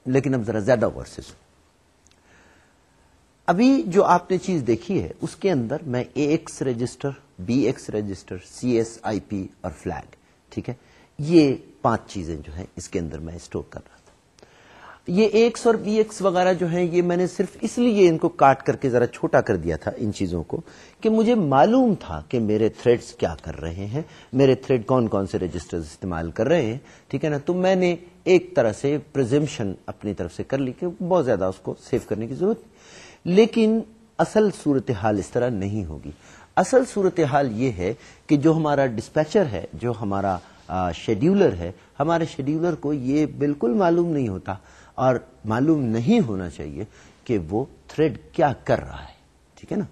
لیکن اب ذرا زیادہ غور سے سن ابھی جو آپ نے چیز دیکھی ہے، اس کے اندر میں A X register, B X register, C S I P اور فلیگ، ٹھیک ہے؟ یہ پانچ چیزیں جو ہیں، اس کے اندر میں اسٹور کر رہا یہ ایکس اور بی ایکس وغیرہ جو ہیں، یہ میں نے صرف اس لیے ان کو کاٹ کر کے ذرا چھوٹا کر دیا تھا ان چیزوں کو کہ مجھے معلوم تھا کہ میرے تھریڈز کیا کر رہے ہیں۔ میرے تھریڈ کون کون سے رجسٹر استعمال کر رہے ہیں، ٹھیک ہے نا؟ تو میں نے ایک طرح سے پرزمپشن اپنی طرف سے کر لی کہ بہت زیادہ اس کو سیو کرنے کی ضرورت لیکن اصل صورتحال اس طرح نہیں ہوگی۔ اصل صورتحال یہ ہے کہ جو ہمارا ڈسپیچر ہے، جو ہمارا شیڈیولر ہے، ہمارے شیڈیولر کو یہ بالکل معلوم نہیں ہوتا۔ اور معلوم نہیں ہونا چاہیے کہ وہ تھریڈ کیا کر رہا ہے۔ ٹھیک ہے نا؟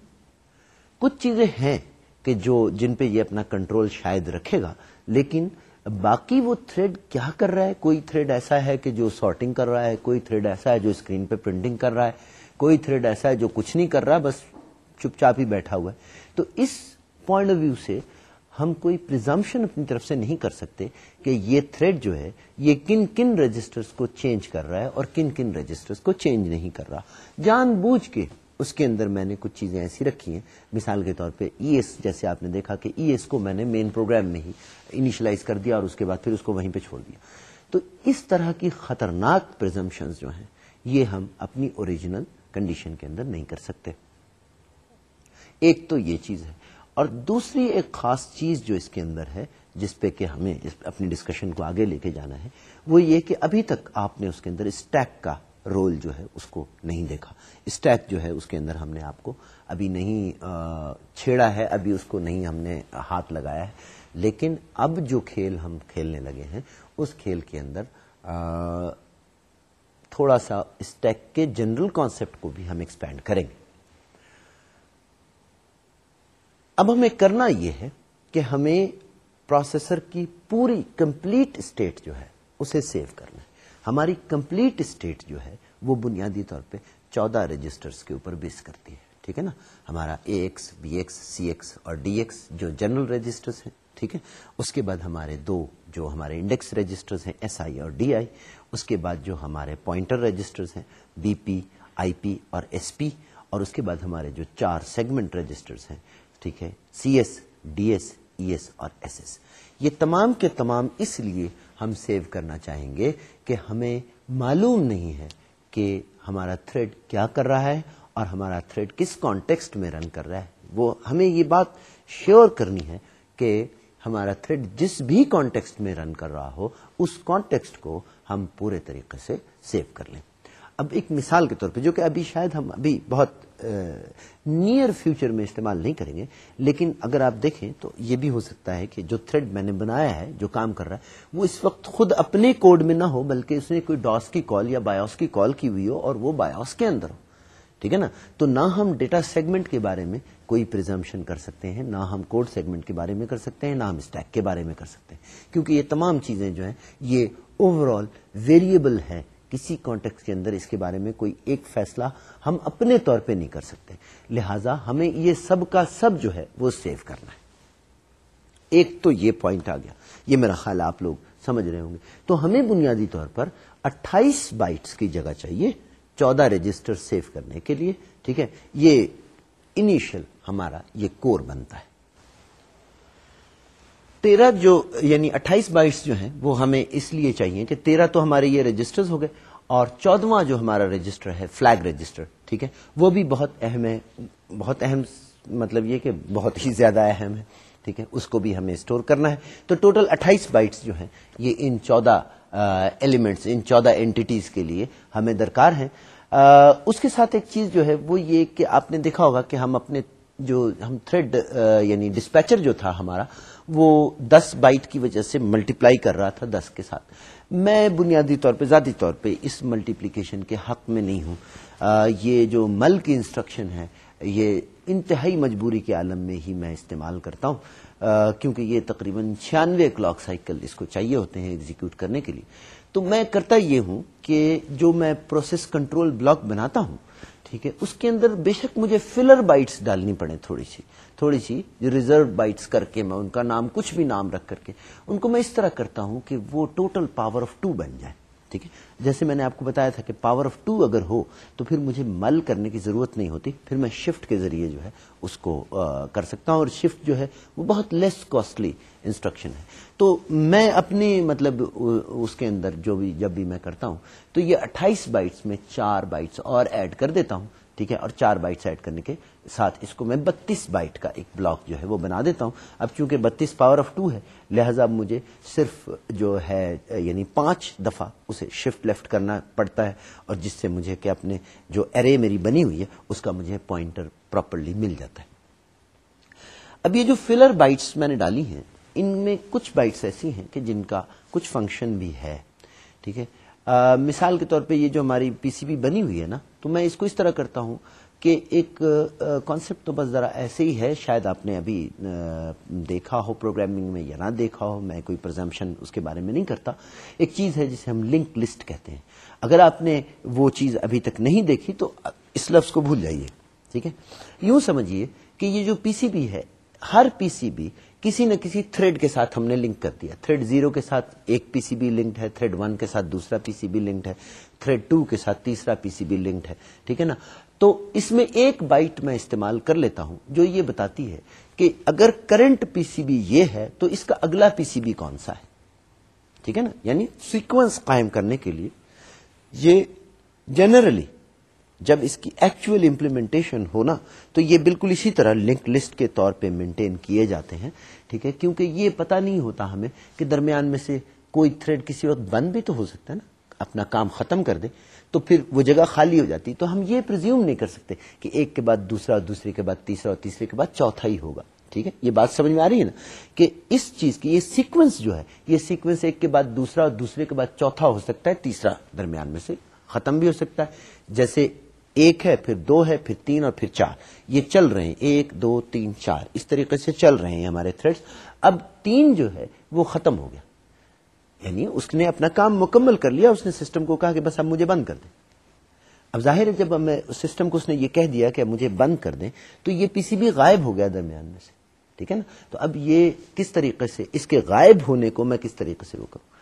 کچھ چیزیں ہیں کہ جو جن پہ یہ اپنا کنٹرول شاید رکھے گا، لیکن باقی وہ تھریڈ کیا کر رہا ہے؟ کوئی تھریڈ ایسا ہے کہ جو سارٹنگ کر رہا ہے، کوئی تھریڈ ایسا ہے جو اسکرین پہ پرنٹنگ کر رہا ہے، کوئی تھریڈ ایسا ہے جو کچھ نہیں کر رہا، بس چپ چاپ ہی بیٹھا ہوا ہے۔ تو اس پوائنٹ آف ویو سے ہم کوئی پرزمپشن اپنی طرف سے نہیں کر سکتے کہ یہ تھریڈ جو ہے، یہ کن کن رجسٹرز کو چینج کر رہا ہے اور کن کن رجسٹرز کو چینج نہیں کر رہا۔ جان بوجھ کے اس کے اندر میں نے کچھ چیزیں ایسی رکھی ہیں۔ مثال کے طور پہ ای ایس جیسے آپ نے دیکھا کہ ای ایس کو میں نے مین پروگرام میں ہی انیشلائز کر دیا اور اس کے بعد پھر اس کو وہیں پہ چھوڑ دیا۔ تو اس طرح کی خطرناک پرزمپشنز جو ہیں، یہ ہم اپنی اوریجنل کنڈیشن کے اندر نہیں کر سکتے۔ ایک تو یہ چیز ہے اور دوسری ایک خاص چیز جو اس کے اندر ہے، جس پہ کہ ہمیں اپنی ڈسکشن کو آگے لے کے جانا ہے، وہ یہ کہ ابھی تک آپ نے اس کے اندر اسٹیک کا رول جو ہے اس کو نہیں دیکھا۔ اسٹیک جو ہے اس کے اندر ہم نے آپ کو ابھی نہیں چھیڑا ہے، ابھی اس کو نہیں ہم نے ہاتھ لگایا ہے۔ لیکن اب جو کھیل ہم کھیلنے لگے ہیں، اس کھیل کے اندر تھوڑا سا اسٹیک کے جنرل کانسیپٹ کو بھی ہم ایکسپینڈ کریں گے۔ اب ہمیں کرنا یہ ہے کہ ہمیں پروسیسر کی پوری کمپلیٹ اسٹیٹ جو ہے اسے سیو کرنا ہے۔ ہماری کمپلیٹ اسٹیٹ جو ہے وہ بنیادی طور پہ چودہ رجسٹرز کے اوپر بیس کرتی ہے۔ ٹھیک ہے نا؟ ہمارا A X B X C X اور ڈی ایکس جو جنرل رجسٹرز ہیں، ٹھیک ہے؟ اس کے بعد ہمارے دو جو ہمارے انڈیکس رجسٹرز ہیں ایس آئی اور ڈی آئی اس کے بعد جو ہمارے پوائنٹر رجسٹرز ہیں بی پی آئی پی اور ایس پی اور اس کے بعد ہمارے جو چار سیگمنٹ رجسٹرز ہیں ٹھیک ہے؟ C S D S E S اور ایس ایس یہ تمام کے تمام اس لیے ہم سیو کرنا چاہیں گے کہ ہمیں معلوم نہیں ہے کہ ہمارا تھریڈ کیا کر رہا ہے اور ہمارا تھریڈ کس کانٹیکسٹ میں رن کر رہا ہے۔ وہ ہمیں یہ بات شیور کرنی ہے کہ ہمارا تھریڈ جس بھی کانٹیکسٹ میں رن کر رہا ہو، اس کانٹیکسٹ کو ہم پورے طریقے سے سیو کر لیں۔ اب ایک مثال کے طور پہ، جو کہ ابھی شاید ہم ابھی بہت نیئر فیوچر میں استعمال نہیں کریں گے، لیکن اگر آپ دیکھیں تو یہ بھی ہو سکتا ہے کہ جو تھریڈ میں نے بنایا ہے، جو کام کر رہا ہے، وہ اس وقت خود اپنے کوڈ میں نہ ہو، بلکہ اس نے کوئی ڈاس کی کال یا بایوس کی کال کی ہوئی ہو اور وہ بایوس کے اندر ہو۔ ٹھیک ہے نا؟ تو نہ ہم ڈیٹا سیگمنٹ کے بارے میں کوئی پرزمپشن کر سکتے ہیں، نہ ہم کوڈ سیگمنٹ کے بارے میں کر سکتے ہیں، نہ ہم اسٹیک کے بارے میں کر سکتے ہیں۔ کیونکہ یہ تمام چیزیں جو ہیں، یہ اوور آل ویریبل ہے کسی کانٹیکس کے اندر اس کے بارے میں کوئی ایک فیصلہ ہم اپنے طور پہ نہیں کر سکتے۔ لہذا ہمیں یہ سب کا سب جو ہے وہ سیو کرنا ہے۔ ایک تو یہ پوائنٹ آ گیا۔ یہ میرا خیال آپ لوگ سمجھ رہے ہوں گے۔ تو ہمیں بنیادی طور پر اٹھائیس بائٹس کی جگہ چاہیے چودہ رجسٹر سیو کرنے کے لیے۔ ٹھیک ہے؟ یہ انیشل ہمارا یہ کور بنتا ہے۔ تیرہ جو یعنی اٹھائیس بائٹس جو ہیں، وہ ہمیں اس لیے چاہیے کہ تیرہ تو ہمارے یہ رجسٹر ہو گئے اور چودواں جو ہمارا رجسٹر ہے، فلیگ رجسٹر، ٹھیک ہے؟ وہ بھی بہت اہم ہے، بہت اہم مطلب یہ کہ بہت ہی زیادہ اہم ہے، ٹھیک ہے؟ اس کو بھی ہمیں اسٹور کرنا ہے۔ تو ٹوٹل اٹھائیس بائٹس جو ہیں، یہ ان چودہ ایلیمنٹس ان چودہ اینٹیز کے لیے ہمیں درکار ہیں۔ اس کے ساتھ ایک چیز جو ہے، وہ یہ کہ آپ نے دیکھا ہوگا کہ ہم اپنے جو ہم تھریڈ یعنی ڈسپیچر جو تھا ہمارا وہ دس بائٹ کی وجہ سے ملٹیپلائی کر رہا تھا دس کے ساتھ۔ میں بنیادی طور پہ، ذاتی طور پہ اس ملٹیپلیکیشن کے حق میں نہیں ہوں۔ یہ جو مل کی انسٹرکشن ہے، یہ انتہائی مجبوری کے عالم میں ہی میں استعمال کرتا ہوں۔ کیونکہ یہ تقریباً چھیانوے کلاک سائیکل اس کو چاہیے ہوتے ہیں ایگزیکیوٹ کرنے کے لیے۔ تو میں کرتا یہ ہوں کہ جو میں پروسیس کنٹرول بلاک بناتا ہوں، ٹھیک ہے، اس کے اندر بے شک مجھے فلر بائٹس ڈالنی پڑے تھوڑی سی۔ تھوڑی سی جو ریزرو بائٹس کر کے میں ان کا نام، کچھ بھی نام رکھ کر کے، ان کو میں اس طرح کرتا ہوں کہ وہ ٹوٹل پاور آف ٹو بن جائے، ٹھیک ہے؟ جیسے میں نے آپ کو بتایا تھا کہ پاور آف ٹو اگر ہو تو پھر مجھے مل کرنے کی ضرورت نہیں ہوتی، پھر میں شفٹ کے ذریعے جو ہے اس کو کر سکتا ہوں اور شفٹ جو ہے وہ بہت لیس کاسٹلی انسٹرکشن ہے۔ تو میں اپنی مطلب اس کے اندر جو بھی، جب بھی میں کرتا ہوں تو یہ اٹھائیس بائٹس میں چار بائٹس اور ایڈ کر دیتا ہوں ٹھیک ہے، اور چار بائٹس ایڈ کرنے کے ساتھ اس کو میں بتیس بائٹ کا ایک بلاک جو ہے وہ بنا دیتا ہوں۔ اب چونکہ بتیس پاور آف ٹو ہے، لہذا مجھے صرف جو ہے یعنی پانچ دفعہ اسے شفٹ لیفٹ کرنا پڑتا ہے، اور جس سے مجھے کہ اپنے جو ارے میری بنی ہوئی ہے، اس کا مجھے پوائنٹر پراپرلی مل جاتا ہے۔ اب یہ جو فلر بائٹس میں نے ڈالی ہیں، ان میں کچھ بائٹس ایسی ہیں کہ جن کا کچھ فنکشن بھی ہے۔ ٹھیک ہے؟ مثال کے طور پہ یہ جو ہماری پی سی بی بنی ہوئی ہے نا تو میں اس کو اس طرح کرتا ہوں کہ ایک کانسیپٹ تو بس ذرا ایسے ہی ہے، شاید آپ نے ابھی دیکھا ہو پروگرامنگ میں یا نہ دیکھا ہو، میں کوئی پرزمپشن اس کے بارے میں نہیں کرتا۔ ایک چیز ہے جسے ہم لنک لسٹ کہتے ہیں۔ اگر آپ نے وہ چیز ابھی تک نہیں دیکھی تو اس لفظ کو بھول جائیے، ٹھیک ہے؟ یوں سمجھیے کہ یہ جو پی سی بی ہے ہر پی سی بی کسی نہ کسی تھریڈ کے ساتھ ہم نے لنک کر دیا۔ تھریڈ زیرو کے ساتھ ایک پی سی بی لنکڈ ہے، تھریڈ ون کے ساتھ دوسرا پی سی بی لنکڈ ہے، تھریڈ ٹو کے ساتھ تیسرا پی سی بی لنکڈ ہے۔ ٹھیک ہے نا؟ تو اس میں ایک بائٹ میں استعمال کر لیتا ہوں جو یہ بتاتی ہے کہ اگر کرنٹ پی سی بی یہ ہے تو اس کا اگلا پی سی بی کون سا ہے؟ ٹھیک ہے نا؟ یعنی سیکوینس قائم کرنے کے لیے یہ جنرلی جب اس کی ایکچوئل امپلیمنٹیشن ہونا، تو یہ بالکل اسی طرح لنک لسٹ کے طور پہ مینٹین کیے جاتے ہیں، ٹھیک ہے؟ کیونکہ یہ پتا نہیں ہوتا ہمیں کہ درمیان میں سے کوئی تھریڈ کسی وقت بند بھی تو ہو سکتا ہے نا؟ اپنا کام ختم کر دے، تو پھر وہ جگہ خالی ہو جاتی، تو ہم یہ پرزیوم نہیں کر سکتے کہ ایک کے بعد دوسرا، دوسرے کے بعد تیسرا اور تیسرے کے بعد چوتھا ہی ہوگا، ٹھیک ہے؟ یہ بات سمجھ میں آ رہی ہے نا؟ کہ اس چیز کی یہ سیکوینس جو ہے، یہ سیکوینس ایک کے بعد دوسرا اور دوسرے کے بعد چوتھا ہو سکتا ہے، تیسرا درمیان میں سے ختم بھی ہو سکتا ہے۔ جیسے ایک ہے، پھر دو ہے، پھر تین اور پھر چار۔ یہ چل رہے ہیں۔ ایک، دو، تین، چار۔ اس طریقے سے چل رہے ہیں ہمارے تھریڈ اب تین جو ہے، وہ ختم ہو گیا۔ یعنی اس نے اپنا کام مکمل کر لیا، اس نے سسٹم کو کہا کہ بس اب مجھے بند کر دیں۔ اب ظاہر ہے، جب میں سسٹم کو اس نے یہ کہہ دیا کہ مجھے بند کر دیں، تو یہ پی سی بی غائب ہو گیا درمیان میں سے۔ ٹھیک ہے نا؟ تو اب یہ کس طریقے سے، اس کے غائب ہونے کو میں کس طریقے سے وہ کروں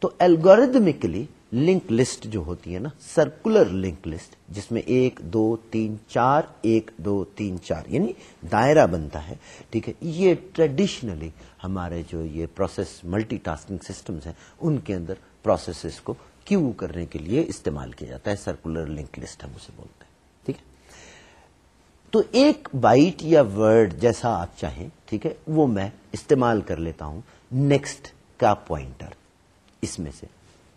تو الگوریدمکلی لنک لسٹ جو ہوتی ہے نا سرکولر لنک لسٹ، جس میں ایک، دو، تین، چار، ایک، دو، تین، چار یعنی دائرہ بنتا ہے، ٹھیک ہے؟ یہ ٹریڈیشنلی ہمارے جو یہ پروسیس ملٹی ٹاسکنگ سسٹمز ہیں، ان کے اندر پروسیسز کو کیو کرنے کے لیے استعمال کیا جاتا ہے سرکولر لنک لسٹ ہم اسے بولتے ہیں، ٹھیک ہے؟ تو ایک بائٹ یا ورڈ جیسا آپ چاہیں، ٹھیک ہے، وہ میں استعمال کر لیتا ہوں نیکسٹ کا پوائنٹر اس میں سے۔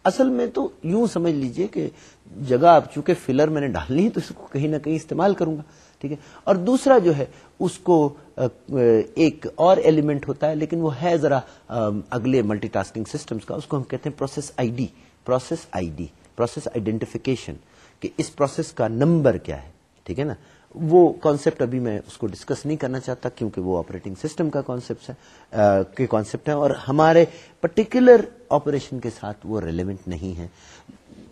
اصل میں تو یوں سمجھ لیجیے کہ جگہ اب چونکہ فلر میں نے ڈالنی ہے تو اس کو کہیں نہ کہیں استعمال کروں گا، ٹھیک ہے؟ اور دوسرا جو ہے، اس کو ایک اور ایلیمنٹ ہوتا ہے، لیکن وہ ہے ذرا اگلے ملٹی ٹاسکنگ سسٹمز کا، اس کو ہم کہتے ہیں process I D process I D process identification کہ اس پروسیس کا نمبر کیا ہے، ٹھیک ہے نا؟ وہ کانسیپٹ ابھی میں اس کو ڈسکس نہیں کرنا چاہتا کیونکہ وہ آپریٹنگ سسٹم کا کانسیپٹ ہے کانسیپٹ ہے اور ہمارے پرٹیکولر آپریشن کے ساتھ وہ ریلیونٹ نہیں ہے۔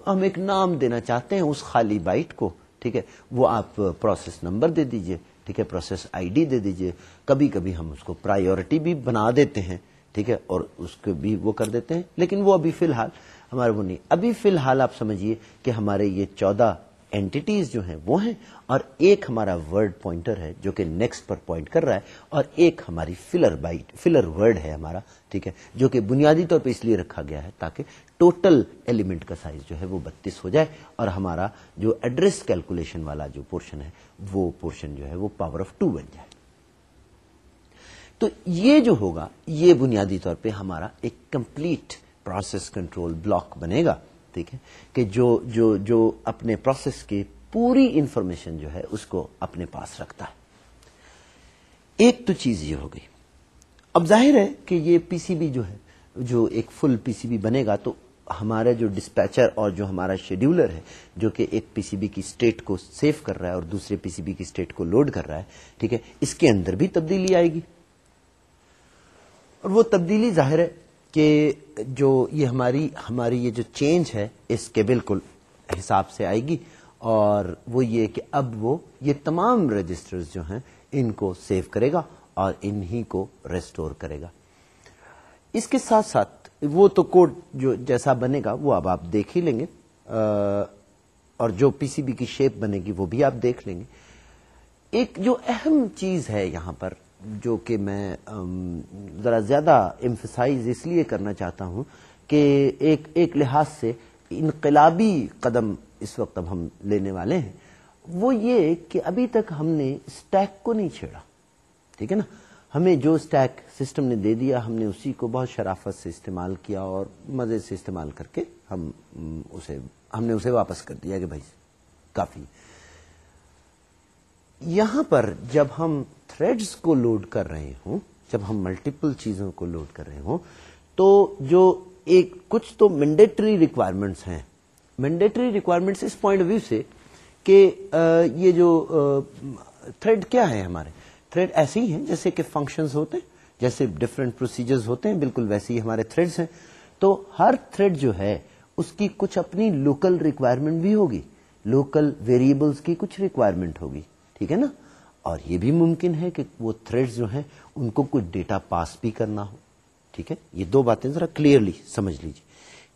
ہم ایک نام دینا چاہتے ہیں اس خالی بائٹ کو، ٹھیک ہے؟ وہ آپ پروسیس نمبر دے دیجیے، ٹھیک ہے؟ پروسیس آئی ڈی دے دیجیے۔ کبھی کبھی ہم اس کو پرائیورٹی بھی بنا دیتے ہیں، ٹھیک ہے؟ اور اس کو بھی وہ کر دیتے ہیں۔ لیکن وہ ابھی فی الحال ہمارے وہ نہیں۔ ابھی فی الحال آپ سمجھیے کہ ہمارے یہ چودہ اینٹیز جو ہیں وہ ہیں اور ایک ہمارا ورڈ پوائنٹر ہے جو کہ نیکسٹ پر پوائنٹ کر رہا ہے اور ایک ہماری فلر بائٹ فلر ورڈ ہے ہمارا، ٹھیک ہے، جو کہ بنیادی طور پہ اس لیے رکھا گیا ہے تاکہ ٹوٹل ایلیمنٹ کا سائز جو ہے وہ بتیس ہو جائے اور ہمارا جو ایڈریس کیلکولیشن والا جو پورشن ہے وہ پورشن جو ہے وہ پاور آف ٹو بن جائے۔ تو یہ جو ہوگا، یہ بنیادی طور پہ ہمارا ایک کمپلیٹ پروسیس کنٹرول بلاک بنے گا۔ ٹھیک ہے، کہ جو جو جو اپنے پروسیس کی پوری انفارمیشن جو ہے، اس کو اپنے پاس رکھتا ہے۔ ایک تو چیز یہ ہو گئی۔ اب ظاہر ہے کہ یہ پی سی بی جو ہے، جو ایک فل پی سی بی بنے گا، تو ہمارا جو ڈسپیچر اور جو ہمارا شیڈیولر ہے، جو کہ ایک پی سی بی کی اسٹیٹ کو سیو کر رہا ہے اور دوسرے پی سی بی کی اسٹیٹ کو لوڈ کر رہا ہے، ٹھیک ہے، اس کے اندر بھی تبدیلی آئے گی۔ اور وہ تبدیلی ظاہر ہے کہ جو یہ ہماری ہماری یہ جو چینج ہے، اس کے بالکل حساب سے آئے گی اور وہ یہ کہ اب وہ یہ تمام رجسٹرز جو ہیں، ان کو سیو کرے گا اور انہی کو ریسٹور کرے گا۔ اس کے ساتھ ساتھ وہ تو کوڈ جو جیسا بنے گا، وہ اب آپ دیکھ ہی لیں گے۔ اور جو پی سی بی کی شیپ بنے گی، وہ بھی آپ دیکھ لیں گے۔ ایک جو اہم چیز ہے یہاں پر جو کہ میں ذرا زیادہ امفسائز اس لیے کرنا چاہتا ہوں کہ ایک ایک لحاظ سے انقلابی قدم اس وقت اب ہم لینے والے ہیں۔ وہ یہ کہ ابھی تک ہم نے اسٹیک کو نہیں چھیڑا، ٹھیک ہے نا؟ ہمیں جو اسٹیک سسٹم نے دے دیا، ہم نے اسی کو بہت شرافت سے استعمال کیا اور مزے سے استعمال کر کے ہم اسے، ہم نے اسے واپس کر دیا کہ بھائی، کافی۔ یہاں پر جب ہم تھریڈز کو لوڈ کر رہے ہوں، جب ہم ملٹیپل چیزوں کو لوڈ کر رہے ہوں، تو جو ایک کچھ تو مینڈیٹری ریکوائرمنٹس ہیں۔ مینڈیٹری ریکوائرمنٹس اس پوائنٹ آف ویو سے کہ یہ جو تھریڈ کیا ہے ہمارے؟ تھریڈ ایسے ہی ہیں جیسے کہ فنکشنز ہوتے ہیں، جیسے ڈفرینٹ پروسیجرز ہوتے ہیں، بالکل ویسے ہی ہمارے تھریڈس ہیں۔ تو ہر تھریڈ جو ہے، اس کی کچھ اپنی لوکل ریکوائرمنٹ بھی ہوگی۔ لوکل ویریبلس کی کچھ ریکوائرمنٹ ہوگی۔ ٹھیک ہے نا؟ اور یہ بھی ممکن ہے کہ وہ تھریڈ جو ہیں، ان کو کچھ ڈیٹا پاس بھی کرنا ہو۔ ٹھیک ہے؟ یہ دو باتیں ذرا کلیئرلی سمجھ لیجیے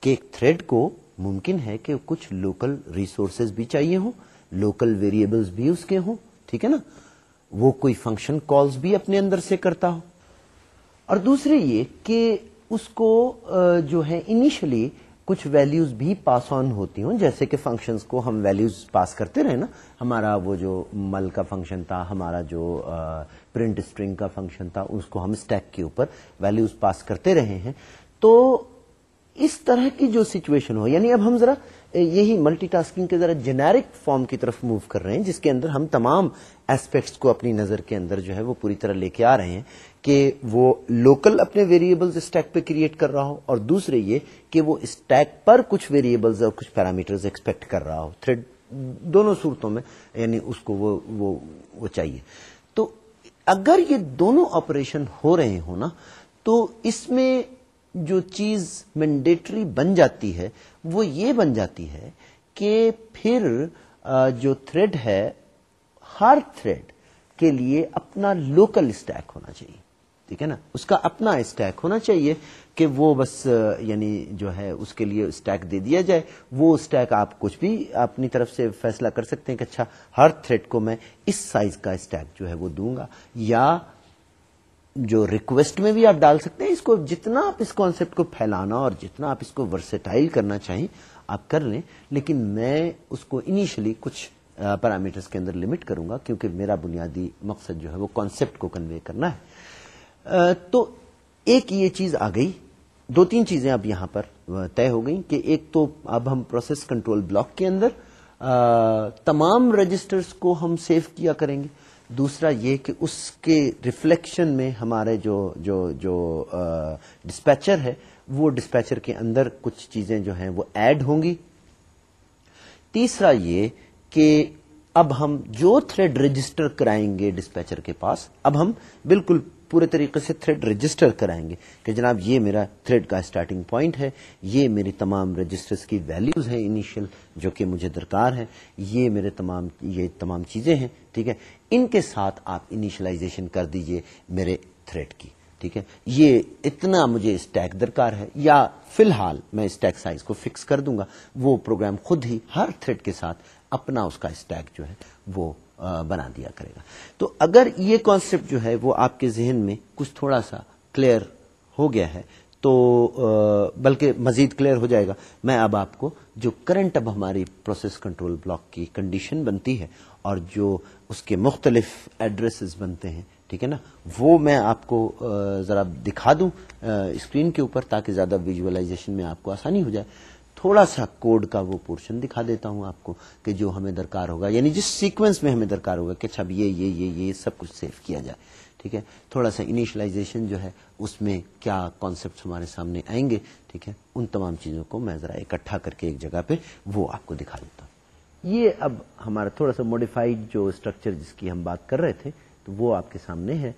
کہ ایک تھریڈ کو ممکن ہے کہ کچھ لوکل ریسورسز بھی چاہیے ہوں لوکل ویریبلس بھی اس کے ہوں۔ ٹھیک ہے نا؟ وہ کوئی فنکشن کالز بھی اپنے اندر سے کرتا ہو۔ اور دوسرے یہ کہ اس کو جو ہے انیشلی کچھ ویلیوز بھی پاس آن ہوتی ہوں، جیسے کہ فنکشنز کو ہم ویلیوز پاس کرتے رہے نا، ہمارا وہ جو مل کا فنکشن تھا، ہمارا جو پرنٹ اسٹرنگ کا فنکشن تھا، اس کو ہم اسٹیک کے اوپر ویلیوز پاس کرتے رہے ہیں۔ تو اس طرح کی جو سچویشن ہو یعنی اب ہم ذرا یہی ملٹی ٹاسکنگ کے ذرا جنیرک فارم کی طرف موو کر رہے ہیں، جس کے اندر ہم تمام ایسپیکٹس کو اپنی نظر کے اندر جو ہے وہ پوری طرح لے کے آ رہے ہیں۔ کہ وہ لوکل اپنے ویریبلز اسٹیک پہ کریٹ کر رہا ہو اور دوسرے یہ کہ وہ اسٹیک پر کچھ ویریبلز اور کچھ پیرامیٹرز ایکسپیکٹ کر رہا ہو. تھریڈ دونوں صورتوں میں یعنی اس کو وہ وہ, وہ چاہیے۔ تو اگر یہ دونوں آپریشن ہو رہے ہوں نا تو اس میں جو چیز مینڈیٹری بن جاتی ہے وہ یہ بن جاتی ہے کہ پھر جو تھریڈ ہے ہر تھریڈ کے لیے اپنا لوکل اسٹیک ہونا چاہیے۔ ٹھیک ہے نا؟ اس کا اپنا اسٹیک ہونا چاہیے کہ وہ بس یعنی جو ہے، اس کے لیے اسٹیک دے دیا جائے۔ وہ اسٹیک آپ کچھ بھی اپنی طرف سے فیصلہ کر سکتے ہیں کہ اچھا ہر تھریڈ کو میں اس سائز کا اسٹیک جو ہے وہ دوں گا۔ یا جو ریکویسٹ میں بھی آپ ڈال سکتے ہیں، اس کو جتنا آپ اس کانسیپٹ کو پھیلانا اور جتنا آپ اس کو ورسٹائل کرنا چاہیں، آپ کر لیں۔ لیکن میں اس کو انیشلی کچھ پیرامیٹرس کے اندر لمٹ کروں گا، کیونکہ میرا بنیادی مقصد جو ہے وہ کانسیپٹ کو کنوے کرنا ہے۔ تو ایک یہ چیز آ گئی۔ دو تین چیزیں اب یہاں پر طے ہو گئی کہ ایک تو اب ہم پروسیس کنٹرول بلاک کے اندر تمام رجسٹرز کو ہم سیو کیا کریں گے۔ دوسرا یہ کہ اس کے ریفلیکشن میں ہمارے جو جو جو ڈسپیچر ہے، وہ ڈسپیچر کے اندر کچھ چیزیں جو ہیں وہ ایڈ ہوں گی۔ تیسرا یہ کہ اب ہم جو تھریڈ رجسٹر کرائیں گے ڈسپیچر کے پاس، اب ہم بالکل پورے طریقے سے تھریڈ رجسٹر کرائیں گے کہ جناب یہ میرا تھریڈ کا اسٹارٹنگ پوائنٹ ہے، یہ میری تمام رجسٹرز کی ویلیوز ہیں انیشل جو کہ مجھے درکار ہے یہ میرے تمام، یہ تمام چیزیں ہیں، ٹھیک ہے؟ ان کے ساتھ آپ انیشلائزیشن کر دیجیے میرے تھریڈ کی، ٹھیک ہے؟ یہ اتنا مجھے اسٹیک درکار ہے، یا فی الحال میں اسٹیک سائز کو فکس کر دوں گا، وہ پروگرام خود ہی ہر تھریڈ کے ساتھ اپنا اس کا اسٹیک جو ہے وہ بنا دیا کرے گا۔ تو اگر یہ کانسیپٹ جو ہے وہ آپ کے ذہن میں کچھ تھوڑا سا کلیئر ہو گیا ہے، تو بلکہ مزید کلیئر ہو جائے گا۔ میں اب آپ کو جو کرنٹ اب ہماری پروسیس کنٹرول بلاک کی کنڈیشن بنتی ہے اور جو اس کے مختلف ایڈریسز بنتے ہیں، ٹھیک ہے نا؟ وہ میں آپ کو ذرا دکھا دوں اسکرین کے اوپر تاکہ زیادہ ویژولاشن میں آپ کو آسانی ہو جائے۔ تھوڑا سا کوڈ کا وہ پورشن دکھا دیتا ہوں آپ کو کہ جو ہمیں درکار ہوگا یعنی جس سیکوینس میں ہمیں درکار ہوگا کہ اچھا یہ یہ یہ یہ سب کچھ سیو کیا جائے، ٹھیک ہے؟ تھوڑا سا انیشلائزیشن جو ہے، اس میں کیا کانسیپٹ ہمارے سامنے آئیں گے، ٹھیک ہے؟ ان تمام چیزوں کو میں ذرا اکٹھا کر کے ایک جگہ پہ وہ آپ کو دکھا دیتا ہوں۔ یہ اب ہمارا تھوڑا سا موڈیفائڈ جو اسٹرکچر جس کی ہم بات کر رہے تھے، تو وہ آپ کے سامنے ہے۔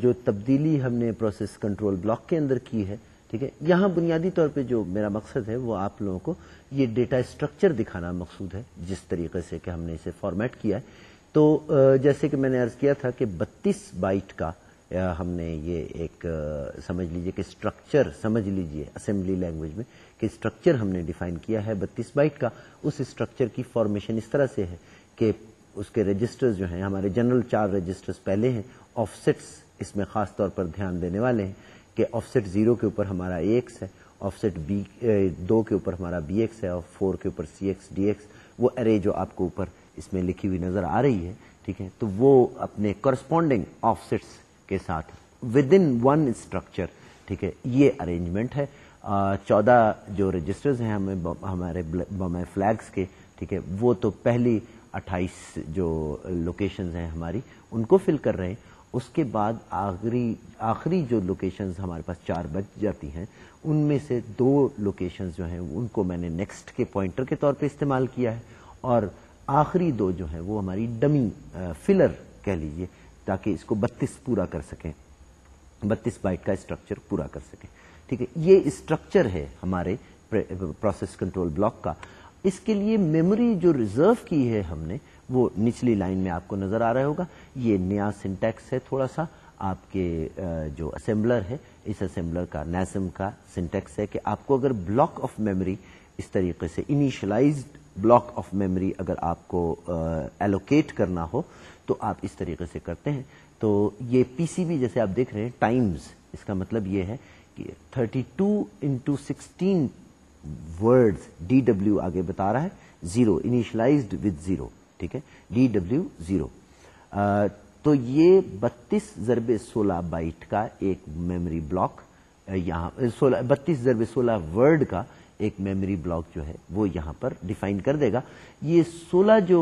جو تبدیلی ہم نے پروسیس کنٹرول بلاک کے اندر کی ہے ٹھیک ہے؟ یہاں بنیادی طور پہ جو میرا مقصد ہے، وہ آپ لوگوں کو یہ ڈیٹا اسٹرکچر دکھانا مقصود ہے، جس طریقے سے کہ ہم نے اسے فارمیٹ کیا ہے۔ تو جیسے کہ میں نے ارض کیا تھا کہ بتیس بائٹ کا ہم نے یہ ایک سمجھ لیجیے کہ اسٹرکچر سمجھ لیجیے اسمبلی لینگویج میں کہ اسٹرکچر ہم نے ڈیفائن کیا ہے بتیس بائٹ کا۔ اس اسٹرکچر کی فارمیشن اس طرح سے ہے کہ اس کے رجسٹر جو ہیں، ہمارے جنرل چار رجسٹر پہلے ہیں آف سیٹس اس میں خاص طور پر دھیان دینے والے ہیں۔ کہ آف سیٹ زیرو کے اوپر ہمارا اے ایکس ہے آف سیٹ بی دو کے اوپر ہمارا بی ایکس ہے اور فور کے اوپر سی ایکس ڈی ایکس وہ ارے جو آپ کو اوپر اس میں لکھی ہوئی نظر آ رہی ہے، ٹھیک ہے؟ تو وہ اپنے کرسپونڈنگ آف سیٹس کے ساتھ ود ان ون اسٹرکچر ٹھیک ہے؟ یہ ارینجمنٹ ہے۔ چودہ جو رجسٹرز ہیں ہمیں ہمارے فلیگس کے، ٹھیک ہے؟ وہ تو پہلی اٹھائیس جو لوکیشنز ہیں ہماری، ان کو فل کر رہے ہیں۔ اس کے بعد آخری آخری جو لوکیشنز ہمارے پاس چار بچ جاتی ہیں، ان میں سے دو لوکیشنز جو ہیں، ان کو میں نے نیکسٹ کے پوائنٹر کے طور پہ استعمال کیا ہے، اور آخری دو جو ہیں، وہ ہماری ڈمی فلر کہہ لیجیے، تاکہ اس کو بتیس پورا کر سکیں۔ بتیس بائٹ کا اسٹرکچر پورا کر سکیں۔ ٹھیک ہے، یہ اسٹرکچر ہے ہمارے پروسیس کنٹرول بلاک کا۔ اس کے لیے میموری جو ریزرو کی ہے ہم نے وہ نچلی لائن میں آپ کو نظر آ رہا ہوگا۔ یہ نیا سنٹیکس ہے تھوڑا سا۔ آپ کے جو اسمبلر ہے، اس اسمبلر کا نیسم کا سنٹیکس ہے کہ آپ کو اگر بلاک آف میموری اس طریقے سے انیشلائزڈ بلاک آف میموری اگر آپ کو ایلوکیٹ کرنا ہو، تو آپ اس طریقے سے کرتے ہیں۔ تو یہ پی سی بی جیسے آپ دیکھ رہے ہیں ٹائمز اس کا مطلب یہ ہے کہ thirty two into sixteen word D W آگے بتا رہا ہے زیرو انیشلائزڈ وتھ زیرو ٹھیک ہے؟ ڈی ڈبلو زیرو تو یہ بتیس ضرب سولہ بائٹ کا ایک میموری بلاک یہاں بتیس ضرب سولہ ورڈ کا ایک میموری بلاک جو ہے، وہ یہاں پر ڈیفائن کر دے گا۔ یہ سولہ جو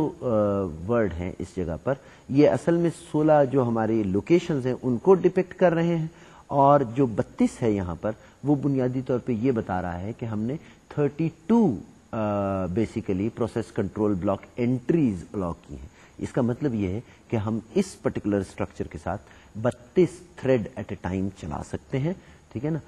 ورڈ ہیں اس جگہ پر، یہ اصل میں سولہ جو ہماری لوکیشنز ہیں، ان کو ڈپیکٹ کر رہے ہیں۔ اور جو بتیس ہے یہاں پر، وہ بنیادی طور پہ یہ بتا رہا ہے کہ ہم نے thirty two basically process control block entries block کی ہیں۔ اس کا مطلب یہ ہے کہ ہم اس پرٹیکولر اسٹرکچر کے ساتھ بتیس تھریڈ ایٹ اے ٹائم چلا سکتے ہیں، ٹھیک ہے نا؟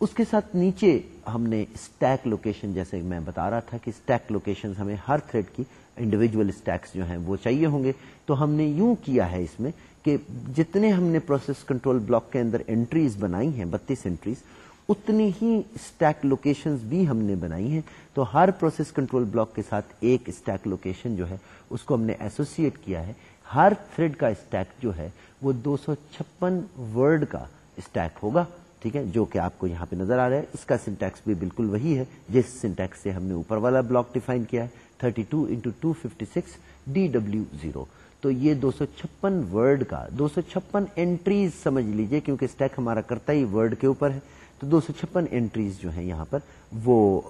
اس کے ساتھ نیچے ہم نے اسٹیک لوکیشن جیسے میں بتا رہا تھا کہ اسٹیک لوکیشن ہمیں ہر تھریڈ کی انڈیویجل اسٹیکس جو ہیں وہ چاہیے ہوں گے۔ تو ہم نے یوں کیا ہے اس میں کہ جتنے ہم نے پروسیس کنٹرول بلاک کے اندر انٹریز بنائی ہیں، بتیس انٹریز اتنی ہی اسٹیک لوکیشنز بھی ہم نے بنائی ہیں تو ہر پروسیس کنٹرول بلاک کے ساتھ ایک اسٹیک لوکیشن جو ہے، اس کو ہم نے ایسوسیٹ کیا ہے۔ ہر تھریڈ کا اسٹیک جو ہے، وہ دو سو چھپن ورڈ کا اسٹیک ہوگا، ٹھیک ہے؟ جو کہ آپ کو یہاں پہ نظر آ رہا ہے۔ اس کا سنٹیکس بھی بالکل وہی ہے، جس سنٹیکس سے ہم نے اوپر والا بلاک ڈیفائن کیا ہے۔ Thirty two into two fifty six D W zero تو یہ دو سو چھپن ورڈ کا، دو سو چھپن اینٹریز سمجھ لیجیے، کیونکہ اسٹیک ہمارا کرتا ہی ورڈ کے اوپر ہے۔ تو دو سو چھپن اینٹریز جو ہیں یہاں پر وہ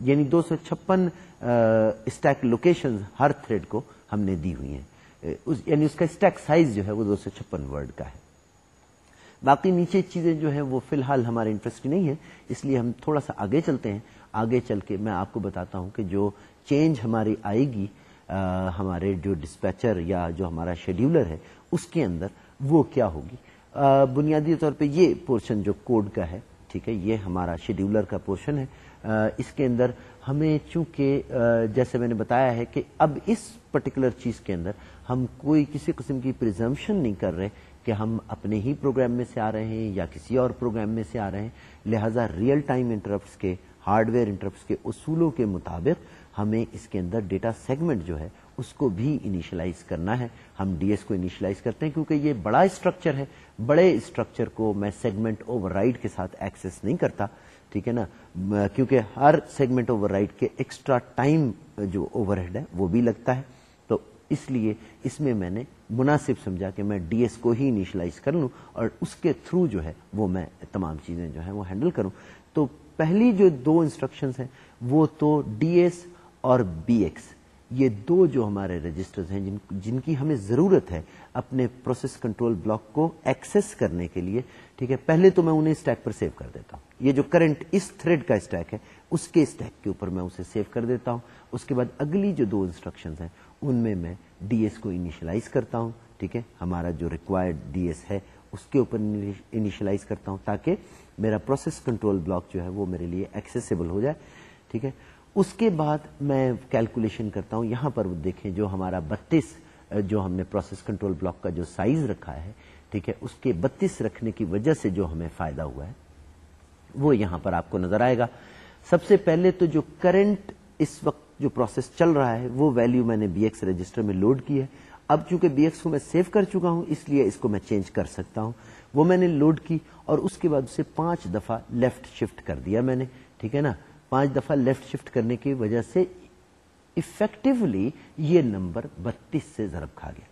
یعنی دو سو چھپن اسٹیک لوکیشن ہر تھریڈ کو ہم نے دی ہوئی ہیں۔ یعنی اس کا اسٹیک سائز جو ہے وہ دو سو چھپن ورڈ کا ہے۔ باقی نیچے چیزیں جو ہیں وہ فی الحال ہمارے انٹرسٹ کی نہیں ہے اس لیے ہم تھوڑا سا آگے چلتے ہیں۔ آگے چل کے میں آپ کو بتاتا ہوں کہ جو چینج ہماری آئے گی ہمارے جو ڈسپیچر یا جو ہمارا شیڈیولر ہے، اس کے اندر وہ کیا ہوگی۔ بنیادی طور پہ یہ پورشن جو کوڈ کا ہے، ٹھیک ہے، یہ ہمارا شیڈیولر کا پورشن ہے۔ اس کے اندر ہمیں چونکہ جیسے میں نے بتایا ہے کہ اب اس پرٹیکولر چیز کے اندر ہم کوئی کسی قسم کی پرزمپشن نہیں کر رہے کہ ہم اپنے ہی پروگرام میں سے آ رہے ہیں یا کسی اور پروگرام میں سے آ رہے ہیں۔ لہذا ریئل ٹائم انٹرپٹس کے ہارڈ ویئر انٹرپٹس کے اصولوں کے مطابق ہمیں اس کے اندر ڈیٹا سیگمنٹ جو ہے اس کو بھی انیشلائز کرنا ہے۔ ہم ڈی ایس کو انیشلائز کرتے ہیں کیونکہ یہ بڑا اسٹرکچر ہے۔ بڑے اسٹرکچر کو میں سیگمنٹ اوور رائڈ کے ساتھ ایکسس نہیں کرتا، ٹھیک ہے نا؟ کیونکہ ہر سیگمنٹ اوور رائڈ کے ایکسٹرا ٹائم جو اوور ہیڈ ہے وہ بھی لگتا ہے۔ تو اس لیے اس میں میں نے مناسب سمجھا کہ میں ڈی ایس کو ہی انیشلائز کر لوں اور اس کے تھرو جو ہے وہ میں تمام چیزیں جو ہیں وہ ہینڈل کروں۔ تو پہلی جو دو انسٹرکشنز ہیں وہ تو ڈی ایس اور بی ایکس یہ دو جو ہمارے رجسٹرز ہیں، جن جن کی ہمیں ضرورت ہے اپنے پروسیس کنٹرول بلاک کو ایکسس کرنے کے لیے، ٹھیک ہے؟ پہلے تو میں انہیں اسٹیک پر سیو کر دیتا ہوں۔ یہ جو کرنٹ اس تھریڈ کا اسٹیک ہے، اس کے اسٹیک کے اوپر میں اسے سیو کر دیتا ہوں۔ اس کے بعد اگلی جو دو انسٹرکشنز ہیں، ان میں میں ڈی ایس کو انیشلائز کرتا ہوں، ٹھیک ہے؟ ہمارا جو ریکوائرڈ ڈی ایس ہے، اس کے اوپر انیشلائز کرتا ہوں تاکہ میرا پروسیس کنٹرول بلاک جو ہے وہ میرے لیے ایکسیسیبل ہو جائے، ٹھیک ہے؟ اس کے بعد میں کیلکولیشن کرتا ہوں، یہاں پر دیکھیں جو ہمارا بتیس، جو ہم نے پروسیس کنٹرول بلاک کا جو سائز رکھا ہے، ٹھیک ہے، اس کے بتیس رکھنے کی وجہ سے جو ہمیں فائدہ ہوا ہے، وہ یہاں پر آپ کو نظر آئے گا۔ سب سے پہلے تو جو کرنٹ اس وقت جو پروسیس چل رہا ہے، وہ ویلو میں نے بی ایکس رجسٹر میں لوڈ کی ہے۔ اب چونکہ بی ایکس کو میں سیو کر چکا ہوں، اس لیے اس کو میں چینج کر سکتا ہوں۔ وہ میں نے لوڈ کی اور اس کے بعد اسے پانچ دفعہ لیفٹ شفٹ کر دیا میں نے، ٹھیک ہے نا؟ پانچ دفعہ لیفٹ شفٹ کرنے کی وجہ سے افیکٹولی یہ نمبر بتیس سے ضرب کھا گیا۔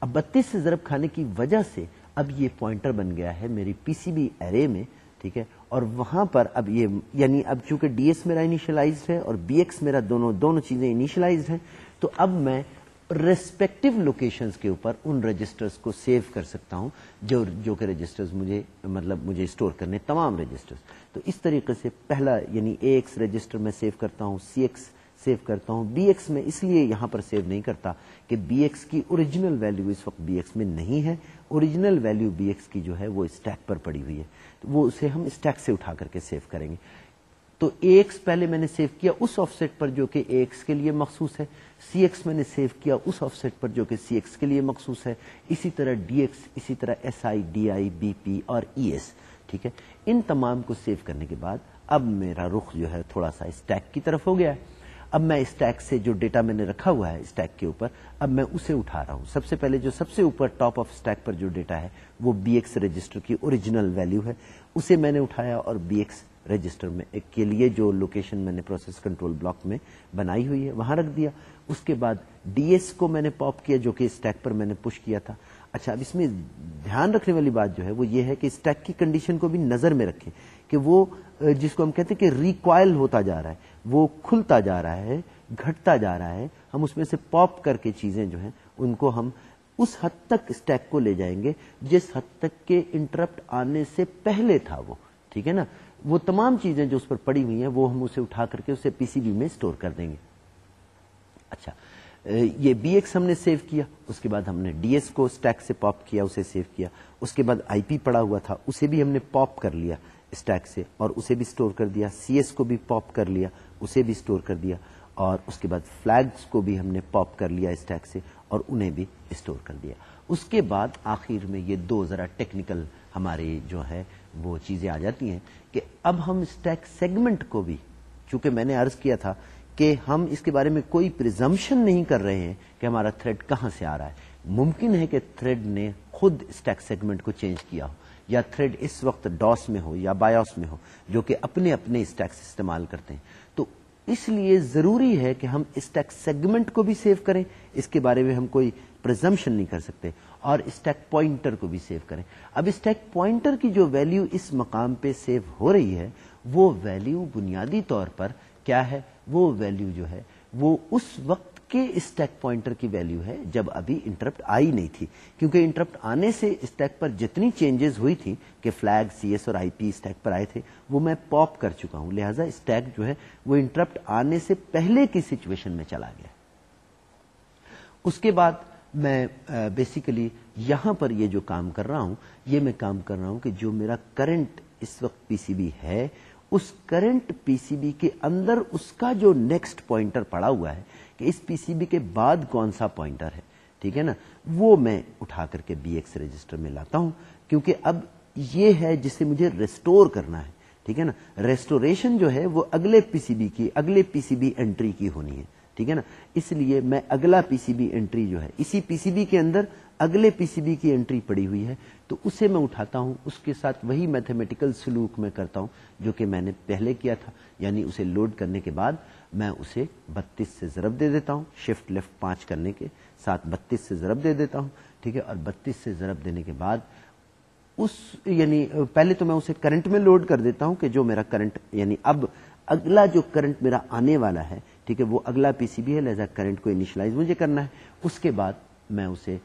اب بتیس سے ضرب کھانے کی وجہ سے اب یہ پوائنٹر بن گیا ہے میری پی سی بی ایرے میں، ٹھیک ہے؟ اور وہاں پر اب یہ یعنی اب چونکہ ڈی ایس میرا انیشلائزڈ ہے اور بی ایکس میرا دونوں دونوں چیزیں انیشلائزڈ ہیں، تو اب میں ریسپیکٹو لوکیشنز کے اوپر ان رجسٹرز کو سیو کر سکتا ہوں، جو جو کہ رجسٹرز مجھے مطلب مجھے اسٹور کرنے، تمام رجسٹرز تو اس طریقے سے پہلا یعنی اے ایکس رجسٹر میں سیو کرتا ہوں سی ایکس سیو کرتا ہوں. بی ایکس میں اس لیے یہاں پر سیو نہیں کرتا کہ بی ایکس کی اوریجنل ویلو اس وقت بی ایکس میں نہیں ہے. اوریجنل ویلو بی ایکس کی جو ہے وہ اسٹیک پر پڑی ہوئی ہے. وہ اسے ہم اسٹیک سے اٹھا کر کے سیو کریں گے. تو اے ایکس پہلے میں نے سیو کیا اس آف سیٹ پر جو کہ اے ایکس کے لیے مخصوص ہے سی ایکس میں نے سیو کیا اس آف سیٹ پر جو کہ سی ایکس کے لیے مخصوص ہے۔ اسی طرح ڈی ایکس اسی طرح S I D I B P اور ای ایس ٹھیک ہے؟ ان تمام کو سیو کرنے کے بعد اب میرا رخ جو ہے تھوڑا سا اسٹیک کی طرف ہو گیا۔ ہے اب میں اسٹیک سے جو ڈیٹا میں نے رکھا ہوا ہے اسٹیک کے اوپر، اب میں اسے اٹھا رہا ہوں۔ سب سے پہلے جو سب سے اوپر ٹاپ آف اسٹیک پر جو ڈیٹا ہے، وہ بی ایکس رجسٹر کی اوریجنل ویلو ہے۔ اسے میں نے اٹھایا اور بی ایکس رجسٹر میں کے لیے جو لوکیشن میں نے پروسیس کنٹرول بلاک میں بنائی ہوئی ہے، وہاں رکھ دیا۔ اس کے بعد ڈی ایس کو میں نے پاپ کیا جو کہ اسٹیک پر میں نے پش کیا تھا۔ اچھا اب اس میں دھیان رکھنے والی بات جو ہے، وہ یہ ہے کہ اسٹیک کی کنڈیشن کو بھی نظر میں رکھیں کہ وہ جس کو ہم کہتے ہیں کہ ریکوائل ہوتا جا رہا ہے، وہ کھلتا جا رہا ہے، گھٹتا جا رہا ہے۔ ہم اس میں سے پاپ کر کے چیزیں جو ہیں، ان کو ہم اس حد تک اسٹیک کو لے جائیں گے، جس حد تک کے انٹرپٹ آنے سے پہلے تھا وہ۔ ٹھیک ہے نا؟ وہ تمام چیزیں جو اس پر پڑی ہوئی ہیں وہ ہم اسے اٹھا کر کے اسے پی سی بی میں اسٹور کر دیں گے۔ اچھا یہ بی ایکس ہم نے سیو کیا، اس کے بعد ہم نے ڈی ایس کو اسٹیک سے پاپ کیا، اسے سیو کیا۔ اس کے بعد آئی پی پڑا ہوا تھا، اسے بھی ہم نے پاپ کر لیا اسٹیک سے، اور اسے بھی اسٹور کر دیا۔ سی ایس کو بھی پاپ کر لیا، اسے بھی اسٹور کر دیا۔ اور اس کے بعد فلیگس کو بھی ہم نے پاپ کر لیا اسٹیک سے، اور انہیں بھی اسٹور کر دیا۔ اس کے بعد آخر میں یہ دو ذرا ٹیکنیکل ہماری جو ہے وہ چیزیں آ جاتی ہیں کہ اب ہم اسٹیک سیگمنٹ کو بھی، چونکہ میں نے ارض کیا تھا کہ ہم اس کے بارے میں کوئی پرزمپشن نہیں کر رہے ہیں کہ ہمارا تھریڈ کہاں سے آ رہا ہے۔ ممکن ہے کہ تھریڈ نے خود اسٹیک سیگمنٹ کو چینج کیا ہو، یا تھریڈ اس وقت ڈاس میں ہو یا بایوس میں ہو، جو کہ اپنے اپنے اسٹیکس استعمال کرتے ہیں۔ تو اس لیے ضروری ہے کہ ہم اسٹیک سیگمنٹ کو بھی سیو کریں، اس کے بارے میں ہم کوئی پرزمپشن نہیں کر سکتے۔ اور اسٹیک پوائنٹر کو بھی سیو کریں۔ اب اسٹیک پوائنٹر کی جو ویلیو اس مقام پہ سیو ہو رہی ہے، وہ ویلیو بنیادی طور پر کیا ہے؟ وہ ویلیو جو ہے، وہ اس وقت کے اسٹیک پوائنٹر کی ویلیو ہے جب ابھی انٹرپٹ آئی نہیں تھی۔ کیونکہ انٹرپٹ آنے سے اسٹیک پر جتنی چینجز ہوئی تھی کہ فلیگ سی ایس اور آئی پی اسٹیک پر آئے تھے، وہ میں پاپ کر چکا ہوں۔ لہٰذا اسٹیک جو ہے، وہ انٹرپٹ آنے سے پہلے کی سچویشن میں چلا گیا۔ اس کے بعد میں بیسیکلی یہاں پر یہ جو کام کر رہا ہوں، یہ میں کام کر رہا ہوں کہ جو میرا کرنٹ اس وقت پی سی بی ہے، اس کرنٹ پی سی بی کے اندر اس کا جو نیکسٹ پوائنٹر پڑا ہوا ہے کہ اس پی سی بی کے بعد کون سا پوائنٹر ہے، ٹھیک ہے نا؟ وہ میں اٹھا کر کے بی ایکس رجسٹر میں لاتا ہوں، کیونکہ اب یہ ہے جسے مجھے ریسٹور کرنا ہے، ٹھیک ہے نا؟ ریسٹوریشن جو ہے وہ اگلے پی سی بی کی، اگلے پی سی بی انٹری کی ہونی ہے۔ ٹھیک ہے نا؟ اس لیے میں اگلا پی سی بی انٹری جو ہے، اسی پی سی بی کے اندر اگلے پی سی بی کی انٹری پڑی ہوئی ہے، تو اسے میں اٹھاتا ہوں، اس کے ساتھ وہی میتھمیٹیکل سلوک میں کرتا ہوں جو کہ میں نے پہلے کیا تھا یعنی اسے لوڈ کرنے کے بعد میں اسے بتیس سے ضرب دے دیتا ہوں شفٹ لیفٹ پانچ کرنے کے ساتھ بتیس سے ضرب دے دیتا ہوں، ٹھیک ہے؟ اور بتیس سے ضرب دینے کے بعد اس یعنی پہلے تو میں اسے کرنٹ میں لوڈ کر دیتا ہوں کہ جو میرا کرنٹ یعنی اب اگلا جو کرنٹ میرا آنے والا ہے ٹھیک ہے، وہ اگلا پی سی بی ہے، لہذا کرنٹ کو انیشلائز مجھے کرنا ہے۔ اس کے بعد میں اسے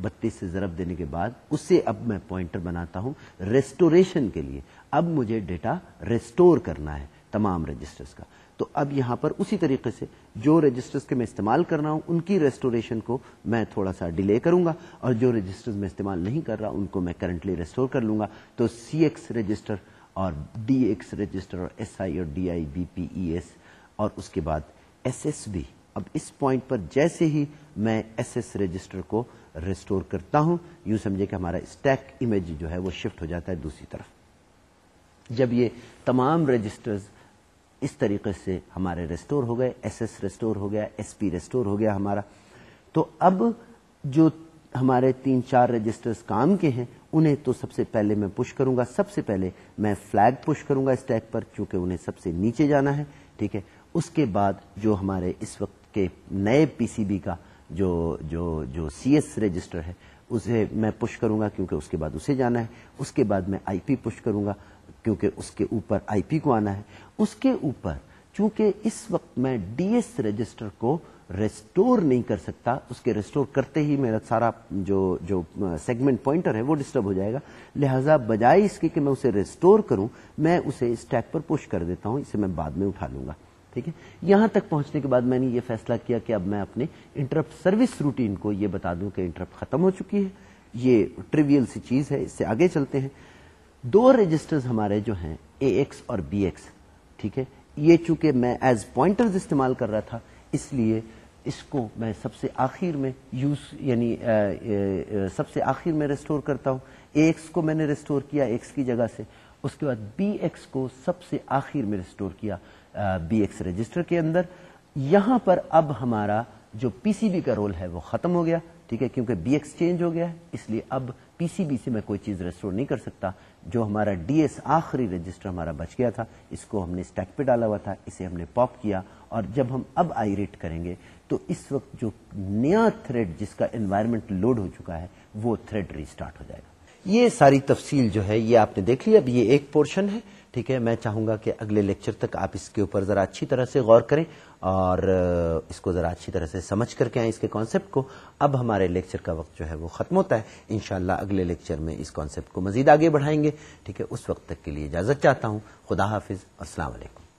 بتیس سے ضرب دینے کے بعد اسے اب میں پوائنٹر بناتا ہوں ریسٹوریشن کے لیے۔ اب مجھے ڈیٹا ریسٹور کرنا ہے تمام رجسٹرز کا۔ تو اب یہاں پر اسی طریقے سے جو رجسٹرز کے میں استعمال کر رہا ہوں، ان کی ریسٹوریشن کو میں تھوڑا سا ڈیلے کروں گا، اور جو رجسٹرز میں استعمال نہیں کر رہا، ان کو میں کرنٹلی ریسٹور کر لوں گا۔ تو سی ایکس رجسٹر اور ڈی ایکس رجسٹر اور ایس آئی اور D I B P E S اور اس کے بعد ایس ایس بی اب اس پوائنٹ پر جیسے ہی میں ایس ایس رجسٹر کو ریسٹور کرتا ہوں، یوں سمجھے کہ ہمارا اسٹیک امیج جو ہے وہ شفٹ ہو جاتا ہے دوسری طرف۔ جب یہ تمام رجسٹرز اس طریقے سے ہمارے ریسٹور ہو گئے ایس ایس ریسٹور ہو گیا ایس پی ریسٹور ہو گیا ہمارا، تو اب جو ہمارے تین چار رجسٹرز کام کے ہیں، انہیں تو سب سے پہلے میں پش کروں گا۔ سب سے پہلے میں فلیگ پش کروں گا اسٹیک پر، چونکہ انہیں سب سے نیچے جانا ہے، ٹھیک ہے؟ اس کے بعد جو ہمارے اس وقت کے نئے پی سی بی کا جو جو جو سی ایس رجسٹر ہے، اسے میں پش کروں گا کیونکہ اس کے بعد اسے جانا ہے۔ اس کے بعد میں آئی پی پش کروں گا کیونکہ اس کے اوپر آئی پی کو آنا ہے۔ اس کے اوپر چونکہ اس وقت میں ڈی ایس رجسٹر کو ریسٹور نہیں کر سکتا، اس کے ریسٹور کرتے ہی میرا سارا جو جو سیگمنٹ پوائنٹر ہے وہ ڈسٹرب ہو جائے گا۔ لہذا بجائے اس کے کہ میں اسے ریسٹور کروں، میں اسے اسٹیک پر پوش کر دیتا ہوں، اسے میں بعد میں اٹھا لوں گا۔ ٹھیک ہے؟ یہاں تک پہنچنے کے بعد میں نے یہ فیصلہ کیا کہ اب میں اپنے انٹرپٹ سروس روٹین کو یہ بتا دوں کہ انٹرپٹ ختم ہو چکی ہے۔ یہ ٹریویل سی چیز ہے، اس سے آگے چلتے ہیں۔ دو رجسٹرز ہمارے جو ہیں اے ایکس اور بی ایکس ٹھیک ہے؟ یہ چونکہ میں ایز پوائنٹرز استعمال کر رہا تھا، اس لیے اس کو میں سب سے آخر میں یوز یعنی سب سے آخر میں ریسٹور کرتا ہوں۔ اے ایکس کو میں نے ریسٹور کیا ایکس کی جگہ سے۔ اس کے بعد بی ایکس کو سب سے آخر میں ریسٹور کیا۔ بی ایکس رجسٹر کے اندر۔ یہاں پر اب ہمارا جو پی سی بی کا رول ہے وہ ختم ہو گیا، ٹھیک ہے؟ کیونکہ بی ایکس چینج ہو گیا ہے، اس لیے اب پی سی بی سے میں کوئی چیز ریسٹور نہیں کر سکتا۔ جو ہمارا ڈی ایس آخری رجسٹر ہمارا بچ گیا تھا، اس کو ہم نے اسٹیک پہ ڈالا ہوا تھا، اسے ہم نے پاپ کیا۔ اور جب ہم اب آئی ریٹ کریں گے، تو اس وقت جو نیا تھریڈ جس کا انوائرمنٹ لوڈ ہو چکا ہے، وہ تھریڈ ریسٹارٹ ہو جائے گا۔ یہ ساری تفصیل جو ہے، یہ آپ نے دیکھ لی۔ اب یہ ایک پورشن ہے۔ ٹھیک ہے، میں چاہوں گا کہ اگلے لیکچر تک آپ اس کے اوپر ذرا اچھی طرح سے غور کریں اور اس کو ذرا اچھی طرح سے سمجھ کر کے آئیں اس کے کانسیپٹ کو۔ اب ہمارے لیکچر کا وقت جو ہے وہ ختم ہوتا ہے۔ انشاءاللہ اگلے لیکچر میں اس کانسیپٹ کو مزید آگے بڑھائیں گے۔ ٹھیک ہے، اس وقت تک کے لیے اجازت چاہتا ہوں۔ خدا حافظ۔ السلام علیکم۔